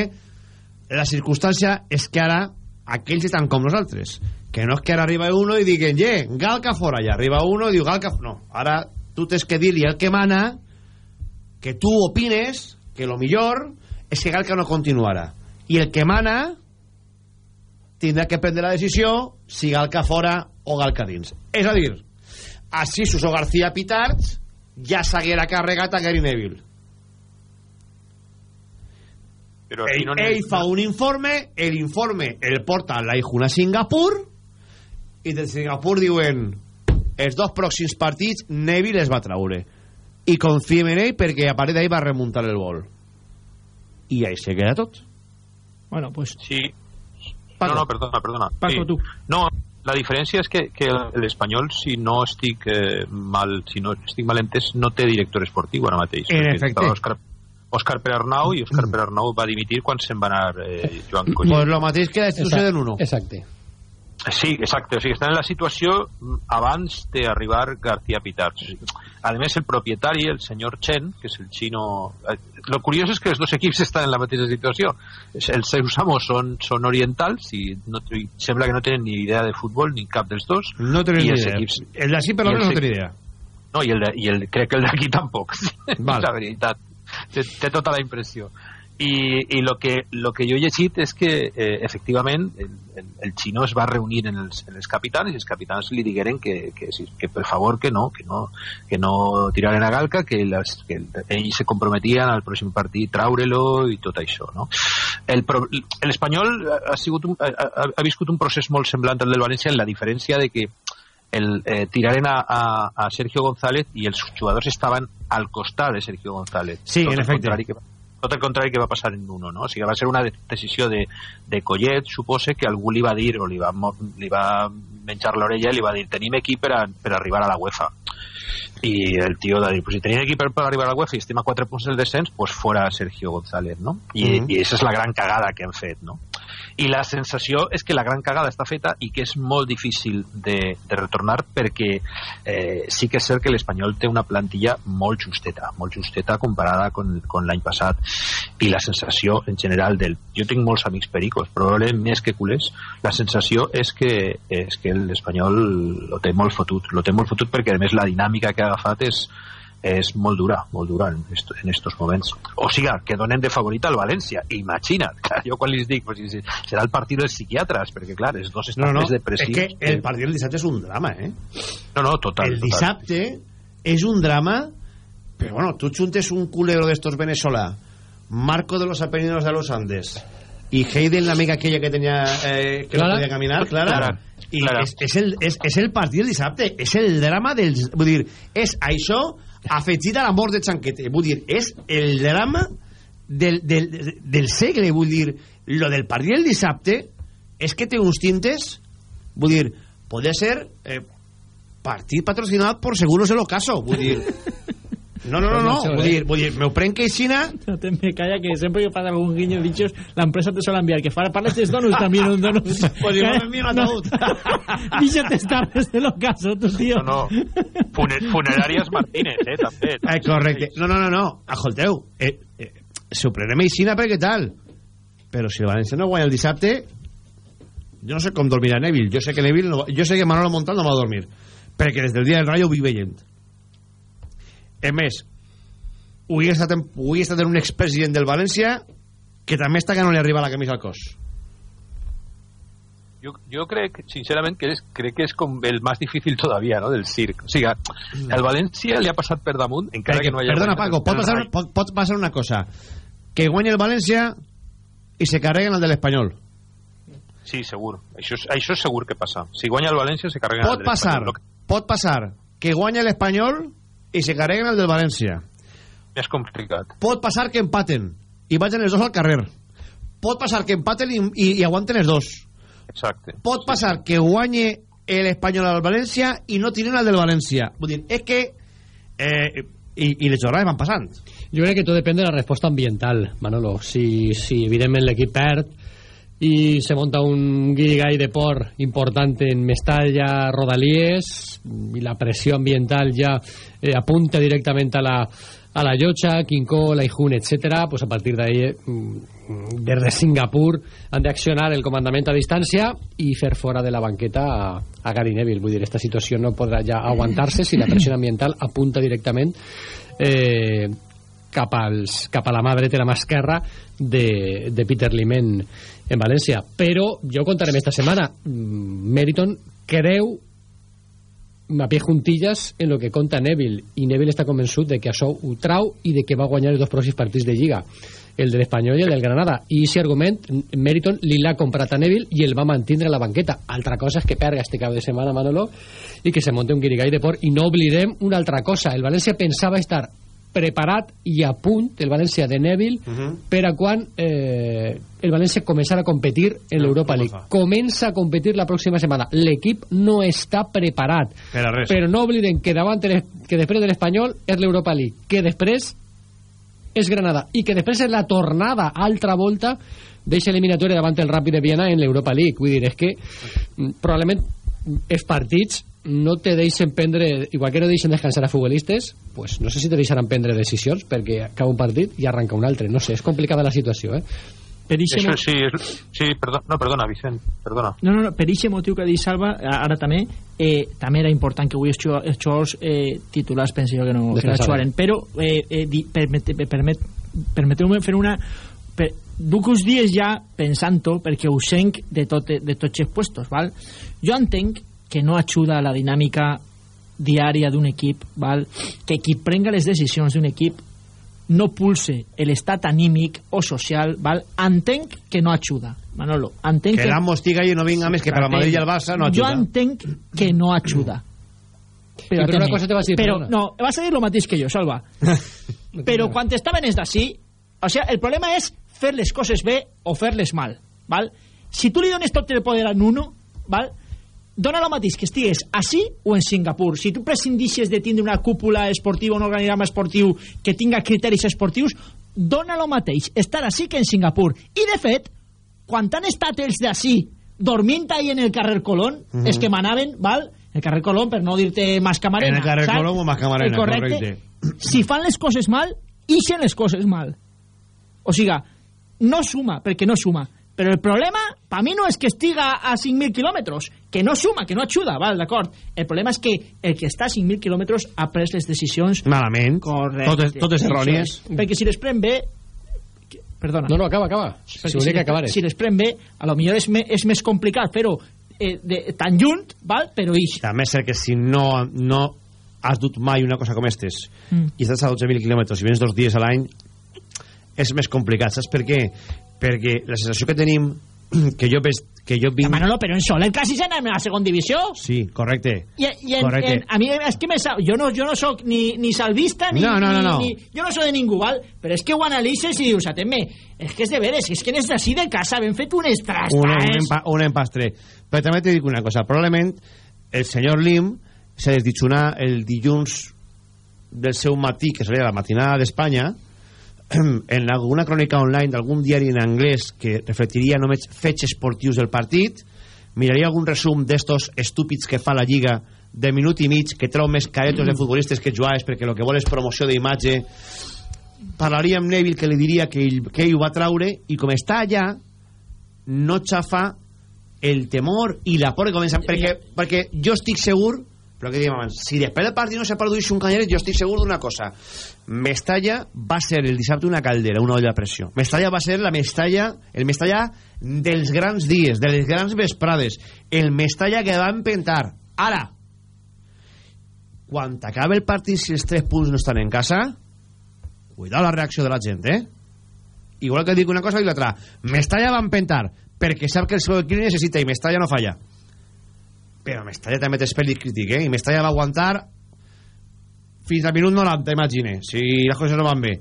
la circumstància és que ara aquells estan com nosaltres. Que no és que ara arriba uno i diguen, ye, Galca fora, i arriba uno i diu Galca... fo-". No, ara tu tens que dir-li al que mana que tu opines que lo millor és que Galca no continuarà. I el que mana tindrà que prendre la decisió si Galca fora o Galca dins. És a dir, així Suso García Pitarch ja s'haguera carregat a Gary Neville. Però ell, no ell fa un informe, l'informe el porta a l'Aijuna a Singapur i de Singapur diuen els dos pròxims partits Neville es va traure i confiem en ell perquè a partir d'ahí va remuntar el vol i ahí se queda tot Bueno, pues... Sí. No, no, perdona, perdona. Paco, sí. tu. No, la diferència és que, que l'espanyol, si no estic eh, mal, si no estic mal entès, no té director esportiu ara mateix. En efecte. Òscar, Òscar Perarnau i Òscar Perarnau va dimitir quan se'n va anar eh, Joan Collet. pues lo mateix que la institució de Nuno Exacte. Sí, exacte, o sigui, estan en la situació mm, abans d'arribar García Pitar. A més, el propietari, el senyor Chen, que és el xino... Eh, lo curiós és que els dos equips estan en la mateixa situació. Els seus amos són, són orientals i, no, i sembla que no tenen ni idea de futbol, ni cap dels dos. no tenen ni idea equips- el d'ací per almenys no té idea No, i el, de, i el, crec que el d'aquí tampoc. Val. la veritat. Té, té tota la impressió. I, i lo, que, lo que jo he llegit és que eh, efectivament el, el, el xino es va reunir en els, en els capitans i els capitans li digueren que, que, sí, que per favor que no, que no, que no tiraren a Galca, que, les, que ells se comprometien al pròxim partit traure-lo i tot això. No? L'Espanyol ha, sigut un, ha, ha, viscut un procés molt semblant al del València en la diferència de que el, eh, tiraren a, a, a Sergio González i els jugadors estaven al costat de Sergio González. Sí, Tot en efecte. que, tot el contrari que va passar en uno, no? O sigui, va ser una de- decisió de, de Collet, supose, que algú li va dir o li va, li va menjar l'orella i li va dir tenim equip per, a, per arribar a la UEFA i el tio va dir, pues si tenim equip per, per arribar a la UEFA i estem a 4 punts del descens, pues fora Sergio González, no? I, Mhm. i aquesta és la gran cagada que han fet, no? I la sensació és que la gran cagada està feta i que és molt difícil de, de retornar perquè eh, sí que és cert que l'Espanyol té una plantilla molt justeta, molt justeta comparada con, con l'any passat i la sensació en general del... Jo tinc molts amics pericos, probablement més que culers, la sensació és que, és que l'Espanyol lo té molt fotut, lo té molt fotut perquè a més la dinàmica que ha agafat és, és molt dura, molt dura en, est en estos moments. O sigui, que donen de favorit al València. Imagina't, clar, jo quan li dic, pues, si- serà el partit dels psiquiatres, perquè clar, els dos estan no, no, més és depressius. que el partit del dissabte és un drama eh? No, no, total. el total. dissabte és un drama però bueno, tu juntes un culero d'estos venezolà Marco de los Apeninos de los Andes y Hayden, la amiga aquella que tenía eh, que Clara. no podía caminar, Clara, Clara. i Clara. és, és, el, és, és el partit del dissabte és el drama del... vull dir, és això afegit a la mort de Chanquete vull dir, és el drama del, del, del segle vull dir, lo del partit del dissabte és que té uns tintes vull dir, podria ser eh, partit patrocinat por Seguros el Ocaso vull dir no, no, no, no, vull dir, vull dir me ho prenc que Xina No te me calla que siempre que pasa algún guiño dichos, la empresa te suele enviar que para parles de donuts también un donuts. Pues igual me envía un ataúd. Dice testar desde el ocaso, tu tío. No, no. Funer Funeràries Martínez, eh, també. Eh, correcte. No, no, no, no. Escolteu, eh, eh, s'ho prenem a Ixina perquè tal. Però si el València no guanya el dissabte, jo no sé com dormirà Neville. Jo sé que Neville no, jo sé que Manolo Montal no va a dormir. Perquè des del dia del Rayo vic veient. És més, ho he estat, en, ho he estat en un expresident del València que també està que no li arriba la camisa al cos. Jo, jo crec, sincerament, que és, crec que és com el més difícil todavía, no?, del circ. O sigui, el València li ha passat per damunt, encara Perquè, que no hagi... perdona, Paco, el pot passar, Rayo. pot, pot passar una cosa. Que guanya el València i se carreguen el de l'Espanyol. Sí, segur. Això, és- això és segur que passa. Si guanya el València, se carrega pot passar, pot passar que guanya l'Espanyol i se carreguen el del València. Més complicat. Pot passar que empaten i vagin els dos al carrer. Pot passar que empaten i, i, i aguanten els dos. Exacte. Pot passar que guanye l'Espanyol al València i no tiren el del València. Vull dir, és que eh, i, i les jornades van passant Jo crec que tot depèn de la resposta ambiental, Manolo. Si, si evidentment l'equip perd i se monta un guirigall de por important en Mestalla, Rodalies, i la pressió ambiental ja eh, apunta directament a la, a la Llotja, Quincó, la Ijun, etc. Pues a partir d'ahí, mm, de Singapur, han d'accionar el comandament a distància i fer fora de la banqueta a, a Gary Neville. Vull dir, esta situació no podrà ja aguantar-se si la pressió ambiental apunta directament eh, cap, als, cap a la mà dreta i la mà esquerra de, de Peter Liment en València. Però jo contarem esta setmana. mm, Meriton creu a pie juntillas en lo que conta Neville. I Neville està convençut de que això ho trau i de que va guanyar els dos pròxims partits de Lliga el de l'Espanyol i el del Granada. I aquest argument Meriton li l'ha comprat a Neville i el va mantindre a la banqueta. Altra cosa és que perga este cap de setmana Manolo i que se monte un guirigall de por. I no oblidem una altra cosa. El València pensava estar preparat i a punt el València de Neville uh -huh. per a quan eh, el València començarà a competir en l'Europa League. Comença a competir la pròxima setmana. L'equip no està preparat. Per res. Però no obliden que, davant que després de l'Espanyol és l'Europa League, que després és Granada i que després és la tornada altra volta d'eixa eliminatòria davant el Ràpid de Viena en l'Europa League. Vull dir, és que mm, probablement mm, els partits no te deixen prendre, igual que no deixen descansar a futbolistes, pues no sé si te deixaran prendre decisions perquè acaba un partit i arranca un altre. No sé, és complicada la situació, eh? Per ixe mo- sí, es- sí, perdón, no, perdona, Vicent, perdona. No, no, no, per aquest motiu que ha dit Salva, ara també, eh, també era important que avui els jugadors, eh, titulars penso jo que no, que no jugaren, però eh, eh, di, permet, permet, permeteu-me fer una... Per, duc uns dies ja pensant-ho perquè ho senc de, tot, de tots els puestos, val? Jo entenc que no ajuda a la dinàmica diària d'un equip, val? que qui prenga les decisions d'un equip no pulse l'estat anímic o social, val? entenc que no ajuda, Manolo. Entenc que l'amo estiga i no vinga més que per la Madrid i el Barça no jo ajuda entenc que no ajuda. però una atén-me. cosa te vas a dir, Però, perdona. no, vas a dir el mateix que jo, Salva. però quan estaven és d'ací, o sea, el problema és fer les coses bé o fer-les mal, val? Si tu li dones tot el poder a Nuno, val? Dona lo mateix que estigues així o en Singapur. Si tu prescindixes de tindre una cúpula esportiva, un organigrama esportiu que tinga criteris esportius, dona lo mateix estar així que en Singapur. I, de fet, quan han estat els d'ací dormint ahí en el carrer Colón, Mhm. és que manaven, val? El carrer Colón, per no dir-te más camarena. En el carrer saps? Colón o más camarena, Eh, correcte. correcte. Si fan les coses mal, ixen les coses mal. O siga, no suma, perquè no suma. Però el problema, per mi no és que estiga a 5.000 quilòmetres, que no suma, que no ajuda, val, d'acord. El problema és que el que està a 5.000 quilòmetres ha pres les decisions malament correctes. totes, totes errònies. Perquè si les pren bé... Perdona. No, no, acaba, acaba. Si que les- acabares. Si les pren bé, a lo millor és, me, és més complicat fer-ho eh, de, tan lluny, val? però ix. també és cert que si no, no has dut mai una cosa com estes Mm. i estàs a 12.000 quilòmetres i vens dos dies a l'any és més complicat, saps per què? perquè la sensació que tenim que jo, ves, que jo vinc... Manolo, però en sol el clàssic anem a la segona divisió. Sí, correcte. I, i en, Correcte. en, a mi és que me, jo no, jo no soc ni, ni salvista ni, No, no, no, ni, no. ni, jo no soc de ningú, val? però és que ho analitzes i dius, atemme, és que és de veres, és que n'és d'ací de casa, ben fet un, un, trastes. empa, un empastre però també te dic una cosa probablement el senyor Lim se desditxonà el dilluns del seu matí que seria la matinada d'Espanya en alguna crònica online d'algun diari en anglès que reflectiria només fets esportius del partit miraria algun resum d'estos estúpids que fa la Lliga de minut i mig que treu més caretos de futbolistes que jugadors perquè el que vol és promoció d'imatge. Parlaria amb Neville que li diria que ell, que ell ho va traure i com està allà no xafa el temor i la por que comencen perquè, perquè jo estic segur però que dèiem abans, si després del partit no se produeix un canyeret, jo estic segur d'una cosa. Mestalla va ser el dissabte una caldera, una olla de pressió. Mestalla va ser la Mestalla el Mestalla dels grans dies de les grans vesprades. El Mestalla que va empentar. Ara quan acabe el partit si els tres punts no estan en casa cuidado la reacció de la gent eh? Igual que dic una cosa i l'altra. Mestalla va empentar perquè sap que el seu equip necessita i Mestalla no falla però Mestalla també té esperit crític eh? i Mestalla va aguantar fins al minut 90 imagine si les coses no van bé.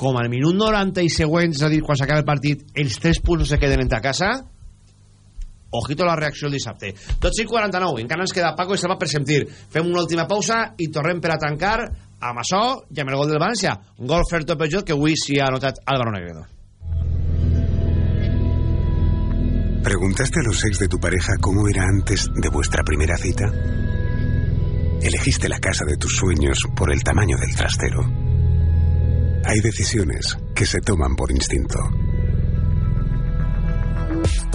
Com al minut 90 i següents és a dir quan s'acaba el partit els tres punts no se queden entre casa ojito la reacció el dissabte. 12 i 49 encara ens queda Paco i Salva per sentir. Fem una última pausa i tornem per a tancar amb això i amb el gol del València. Un gol ferto per Peugeot que avui sí ha anotat Álvaro Negredo ¿Preguntaste a los ex de tu pareja cómo era antes de vuestra primera cita? ¿Elegiste la casa de tus sueños por el tamaño del trastero? Hay decisiones que se toman por instinto.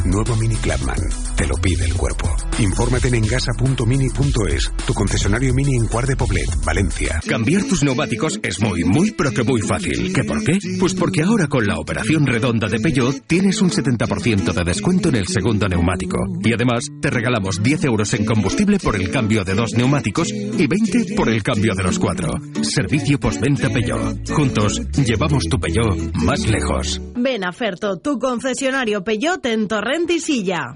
Nuevo Mini Clubman. Te lo pide el cuerpo. Infórmate en engasa.mini.es, tu concesionario Mini en Cuart de Poblet, Valencia. Cambiar tus neumáticos es muy, muy, pero que muy fácil. ¿Qué por qué? Pues porque ahora con la operación redonda de Peugeot tienes un 70% de descuento en el segundo neumático. Y además te regalamos 10 euros en combustible por el cambio de dos neumáticos y 20 por el cambio de los cuatro. Servicio postventa Peugeot. Juntos llevamos tu Peugeot más lejos. Ven a Ferto, tu concesionario Peugeot en Torrent y Silla.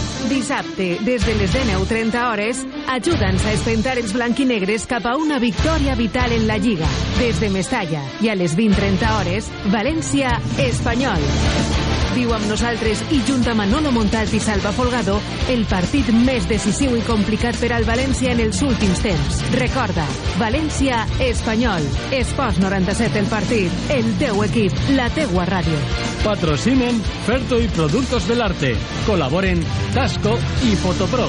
Dissabte, des de les 19.30 hores, ajuda'ns a espentar els blanquinegres cap a una victòria vital en la Lliga. Des de Mestalla i a les 20.30 hores, València, Espanyol. Viu amb nosaltres i junt a Manolo Montalt i Salva Folgado el partit més decisiu i complicat per al València en els últims temps. Recorda, València, Espanyol. Esports 97 el partit. El teu equip, la teua ràdio. Patrocinen Ferto y Productos del Arte. Colaboren Tasco y Fotopro.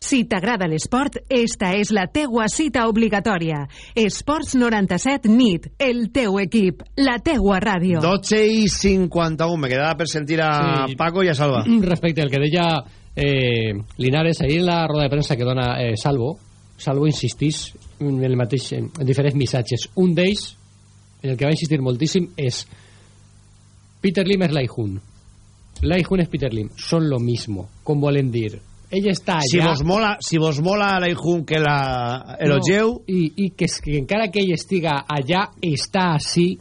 Si t'agrada l'esport, esta és la teua cita obligatòria. Esports 97 NIT, el teu equip, la teua ràdio. 12 i 51 me quedava per sentir a Sí. Paco i a Salva Respecte al que deia eh, Linares ahir en la roda de premsa que dona eh, Salvo, Salvo insistís en el mateix, en, en diferents missatges. Un d'ells, en el que va insistir moltíssim, és Peter Lim és Laihun. Laihun és Peter Lim. Són lo mismo, com volen dir. Ell està allà... si vos mola, si vos mola la Ijun que la elogieu No, i, i que, que encara que ell estiga allà, està així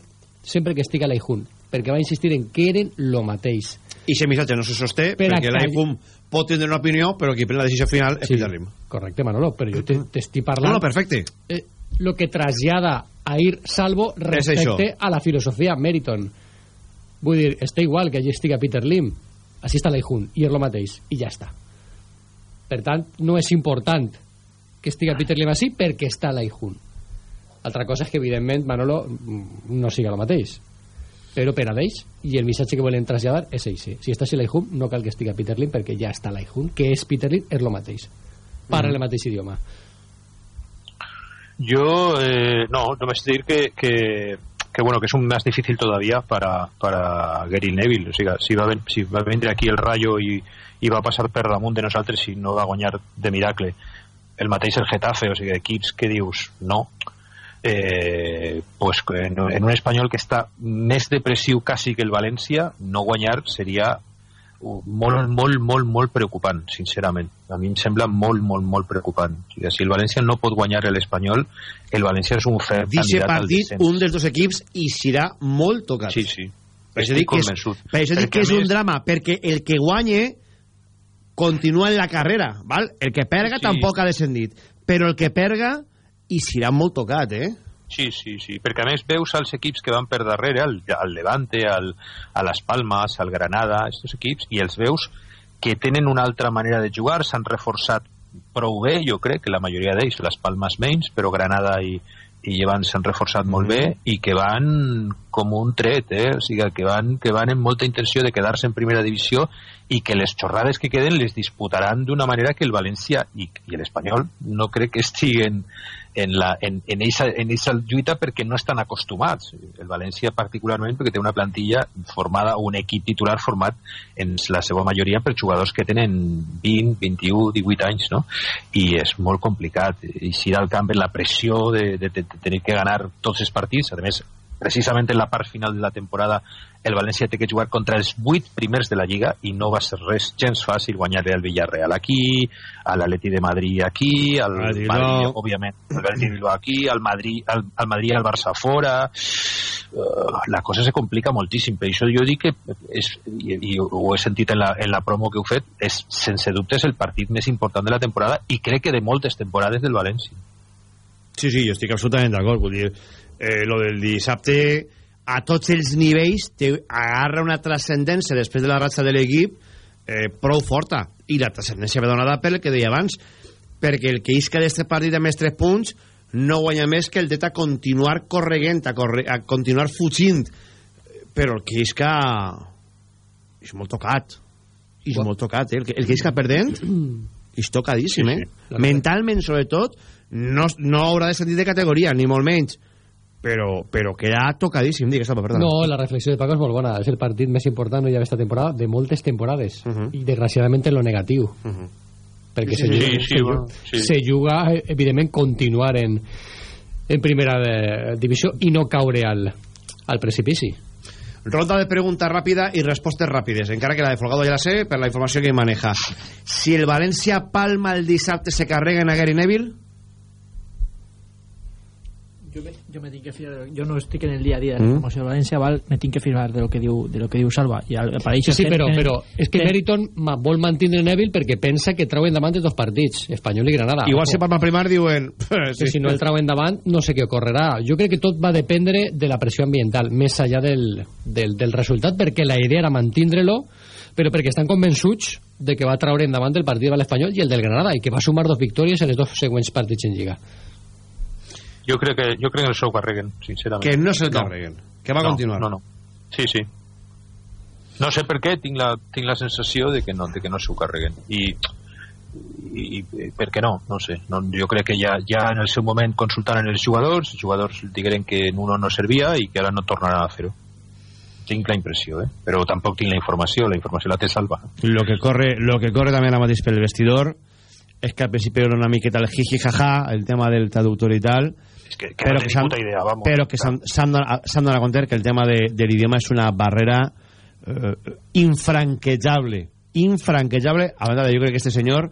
sempre que estiga l'Aihun. Perquè va insistir en que eren lo mateix. i aquest missatge no se sosté Per perquè a la call- Ijun pot tindre una opinió però qui pren la decisió final és Sí. Peter Lim Correcte, Manolo, però jo te- t'estic parlant... no, no, perfecte eh, lo que trasllada a ir salvo respecte a la filosofia Meriton. Vull dir, està igual que allí estiga Peter Lim, així està l'Aihun, i és el mateix, i ja està. Per tant, no és important que estiga Peter Lim així perquè està l'Aihun. Altra cosa és que, evidentment, Manolo mm, no siga el mateix. Però per a d'ells, i el missatge que volen traslladar és així. Si està així l'Aihun, no cal que estiga Peter Lim perquè ja està l'Aihun, que és Peter Lim, és el mateix. Parla el mateix idioma. Yo, eh, no, no me decir que, que, que, bueno, que es un más difícil todavía para, para Gary Neville. O sea, si va, a si va a venir aquí el Rayo y, y va a passar per damunt de nosaltres i no va a guanyar de miracle el mateix el Getafe, o sigui, equips que dius no, eh, pues en, en un espanyol que està més depressiu quasi que el València, no guanyar seria molt, molt, molt, molt preocupant, sincerament. A mi em sembla molt, molt, molt preocupant. O sigui, si el València no pot guanyar l'Espanyol, el València és un fer Dice partit un dels dos equips i serà molt tocat Sí, sí. per això dic que és, per això dic que és un més- drama perquè el que guanye continua en la carrera val? el que perga Sí. tampoc ha descendit però el que perga i serà molt tocat eh? Sí, sí, sí, perquè a més veus els equips que van per darrere, al, al Levante, al, a les Palmes, al Granada, aquests equips, i els veus que tenen una altra manera de jugar, s'han reforçat prou bé, jo crec que la majoria d'ells, les Palmes menys, però Granada i, i Llevant s'han reforçat molt bé i que van com un tret, eh? o sigui, que van, que van amb molta intenció de quedar-se en primera divisió i que les xorrades que queden les disputaran d'una manera que el València i, i l'Espanyol no crec que estiguen en, la, en, en, eixa, en eixa lluita perquè no estan acostumats. El València particularment perquè té una plantilla formada, un equip titular format en la seva majoria per jugadors que tenen 20, 21, 18 anys, no? I és molt complicat. Eixir al camp en la pressió de, de, de, de tenir que ganar tots els partits, a més precisament en la part final de la temporada el València té que jugar contra els vuit primers de la Lliga i no va ser res gens fàcil guanyar el Villarreal aquí, a l'Atleti de Madrid aquí, al Madrid, Madrid, no. òbviament, Bilbao aquí, al Madrid, al, al Madrid i al Barça fora... Uh, la cosa se complica moltíssim, per això jo dic que és, i, i ho he sentit en la, en la promo que heu fet, és sense dubtes el partit més important de la temporada i crec que de moltes temporades del València. Sí, sí, jo estic absolutament d'acord. Vull dir, eh, lo del dissabte a tots els nivells te agarra una transcendència després de la ratxa de l'equip eh, prou forta. I la transcendència ve donada per el que deia abans, perquè el que isca d'este partit amb els 3 punts no guanya més que el dret a continuar correguent, a, corre, a continuar fugint. Però el que isca és molt tocat. És molt tocat, eh? El que, el que isca perdent és tocadíssim, eh? Mentalment, sobretot, no, no haurà de sentir de categoria, ni molt menys però, però queda tocadíssim digues. No, la reflexió de Paco és molt bona. És el partit més important no ja d'esta temporada de moltes temporades. Uh -huh. I desgraciadament en lo negatiu. Uh -huh. Perquè Sí, se, sí, juga, sí, se, bueno, juga- sí. se juga, eh, evidentment, continuar en, en primera de, divisió i no caure al, al precipici. Ronda de preguntes ràpida i respostes ràpides, encara que la de Folgado ja la sé per la informació que hi maneja. Si el València palma el dissabte se carrega en Gary Neville, Jo me, jo me tinc que fiar, jo no estic en el dia a dia de Mm. la formació de València, val, me tinc que fiar de lo que diu, de lo que diu Salva. I al, apareix Sí, sí, però, que- però és que que- Meriton ma- vol mantindre Neville perquè pensa que trau endavant els dos partits, Espanyol i Granada. igual si palma el primer diuen... que si no el trau endavant no sé què ocorrerà jo crec que tot va dependre de la pressió ambiental més allà del, del, del resultat perquè la idea era mantindre-lo però perquè estan convençuts de que va traure endavant el partit de l'Espanyol i el del Granada i que va sumar dos victòries en els dos següents partits en Lliga Jo crec que, jo crec que el seu carreguen, sincerament. Que no se'l carreguen, que va no, continuar. No, no. Sí, sí. No sé per què, tinc la, tinc la sensació de que no, de que no s'ho carreguen. I, i, i per què no? No sé. No, jo crec que ja, ja en el seu moment consultaren els jugadors, els jugadors digueren que en uno no servia i que ara no tornaran a fer-ho. Tinc la impressió, eh? Però tampoc tinc la informació, la informació la té salva. Lo que corre, lo que corre també ara mateix pel vestidor és que al principi era una miqueta el jiji jaja, el tema del traductor i tal, Que, que però no que puta idea, vamos. però que s'han s'han donat, s'han donat compte que el tema de, de l'idioma és una barrera eh, infranquejable infranquejable a banda de jo crec que este senyor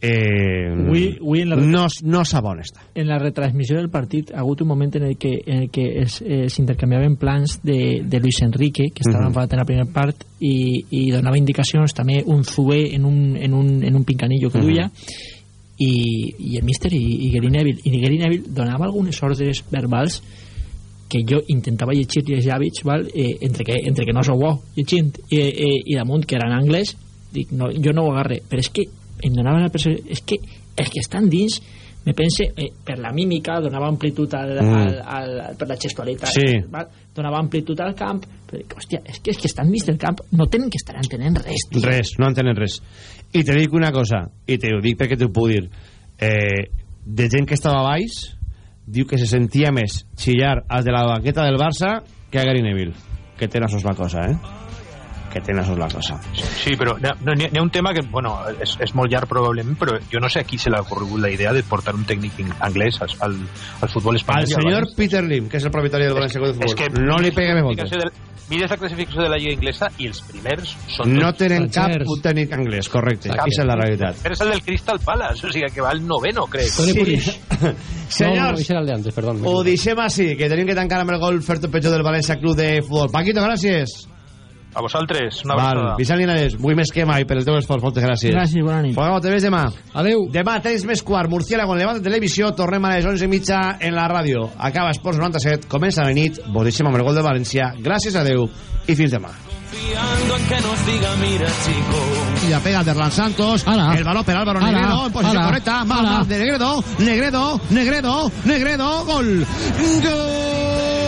eh, Avui- avui en la- no, no sap on està en la retransmissió del partit ha hagut un moment en el que, en el que es, eh, s'intercanviaven plans de, de Luis Enrique que estava Mhm. enfadat en la primera part i, i donava indicacions també un Zubé en un, en un, en un pincanillo que Mhm. duia i, i el míster i, i Gary Neville i Gary Neville donava algunes ordres verbals que jo intentava llegir els hàbits val? Eh, entre, que, entre que no sou bo llegint eh, eh, i damunt que era en anglès dic, no, jo no ho agarré però és que em donava la percepció és que els que estan dins me pense, eh, per la mímica donava amplitud al, Mm. al, al, al, per la gestualitat Sí. val? donava amplitud al camp però, dic, hòstia, és que els que estan dins del camp no tenen que estar entenent res res, no entenen res i te dic una cosa, i te ho dic perquè t'ho puc dir. Eh, de gent que estava baix diu que se sentia més xillar als de la banqueta del Barça que a Gary Neville que té nassos la cosa, eh que té nassos la cosa Sí, però no, n'hi ha- n'hi ha un tema que, bueno, és, és molt llarg probablement, però jo no sé a qui se l'ha ocorregut la idea de portar un tècnic anglès al, al, al futbol espanyol. al senyor València. Peter Lim que és el propietari del València Club de És que Futbol no li peguem molt classificació del- Mires la classificació de la Lliga Inglesa i els primers són no tenen cap un tècnic anglès, correcte, aquesta és la realitat Eres el del Crystal Palace, o sigui que va al noveno, crec. Sí. Senyors, no, antes, perdón ho deixem així, que tenim que tancar amb el gol Ferto Pecho del València Club de Futbol. Paquito, gràcies. A vosaltres, una Val, abraçada. Vicent Linares, vull més que mai per el teu esforç, moltes gràcies. Gràcies, bona nit. Fogamo, te ves demà. Adeu. Demà tens més quart, Murciélago en Levante Televisió, tornem a les 11 i mitja en la ràdio. Acaba Esports 97, comença la nit, vos deixem amb el gol de València. Gràcies a Déu i fins demà. Confiando en que nos diga, mira chico. Y la pega de Erlan Santos. El balón per Álvaro Negredo. En posición ara, correcta. Más de Negredo. Negredo. Negredo. Negredo. Gol. Gol.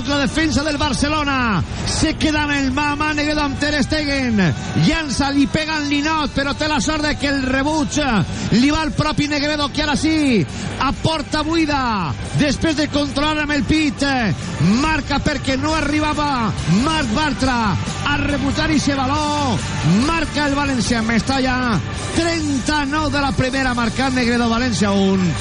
La defensa del Barcelona. Se queda amb el Mama Negredo amb Ter Stegen. Llança, li pega en Linot però té la sort que el rebuig li va propi Negredo que ara sí a porta buida. Després de controlar amb el pit marca perquè no arribava Marc Bartra a rebotar i se baló marca el València en Mestalla 39 de la primera marcant Negredo València 1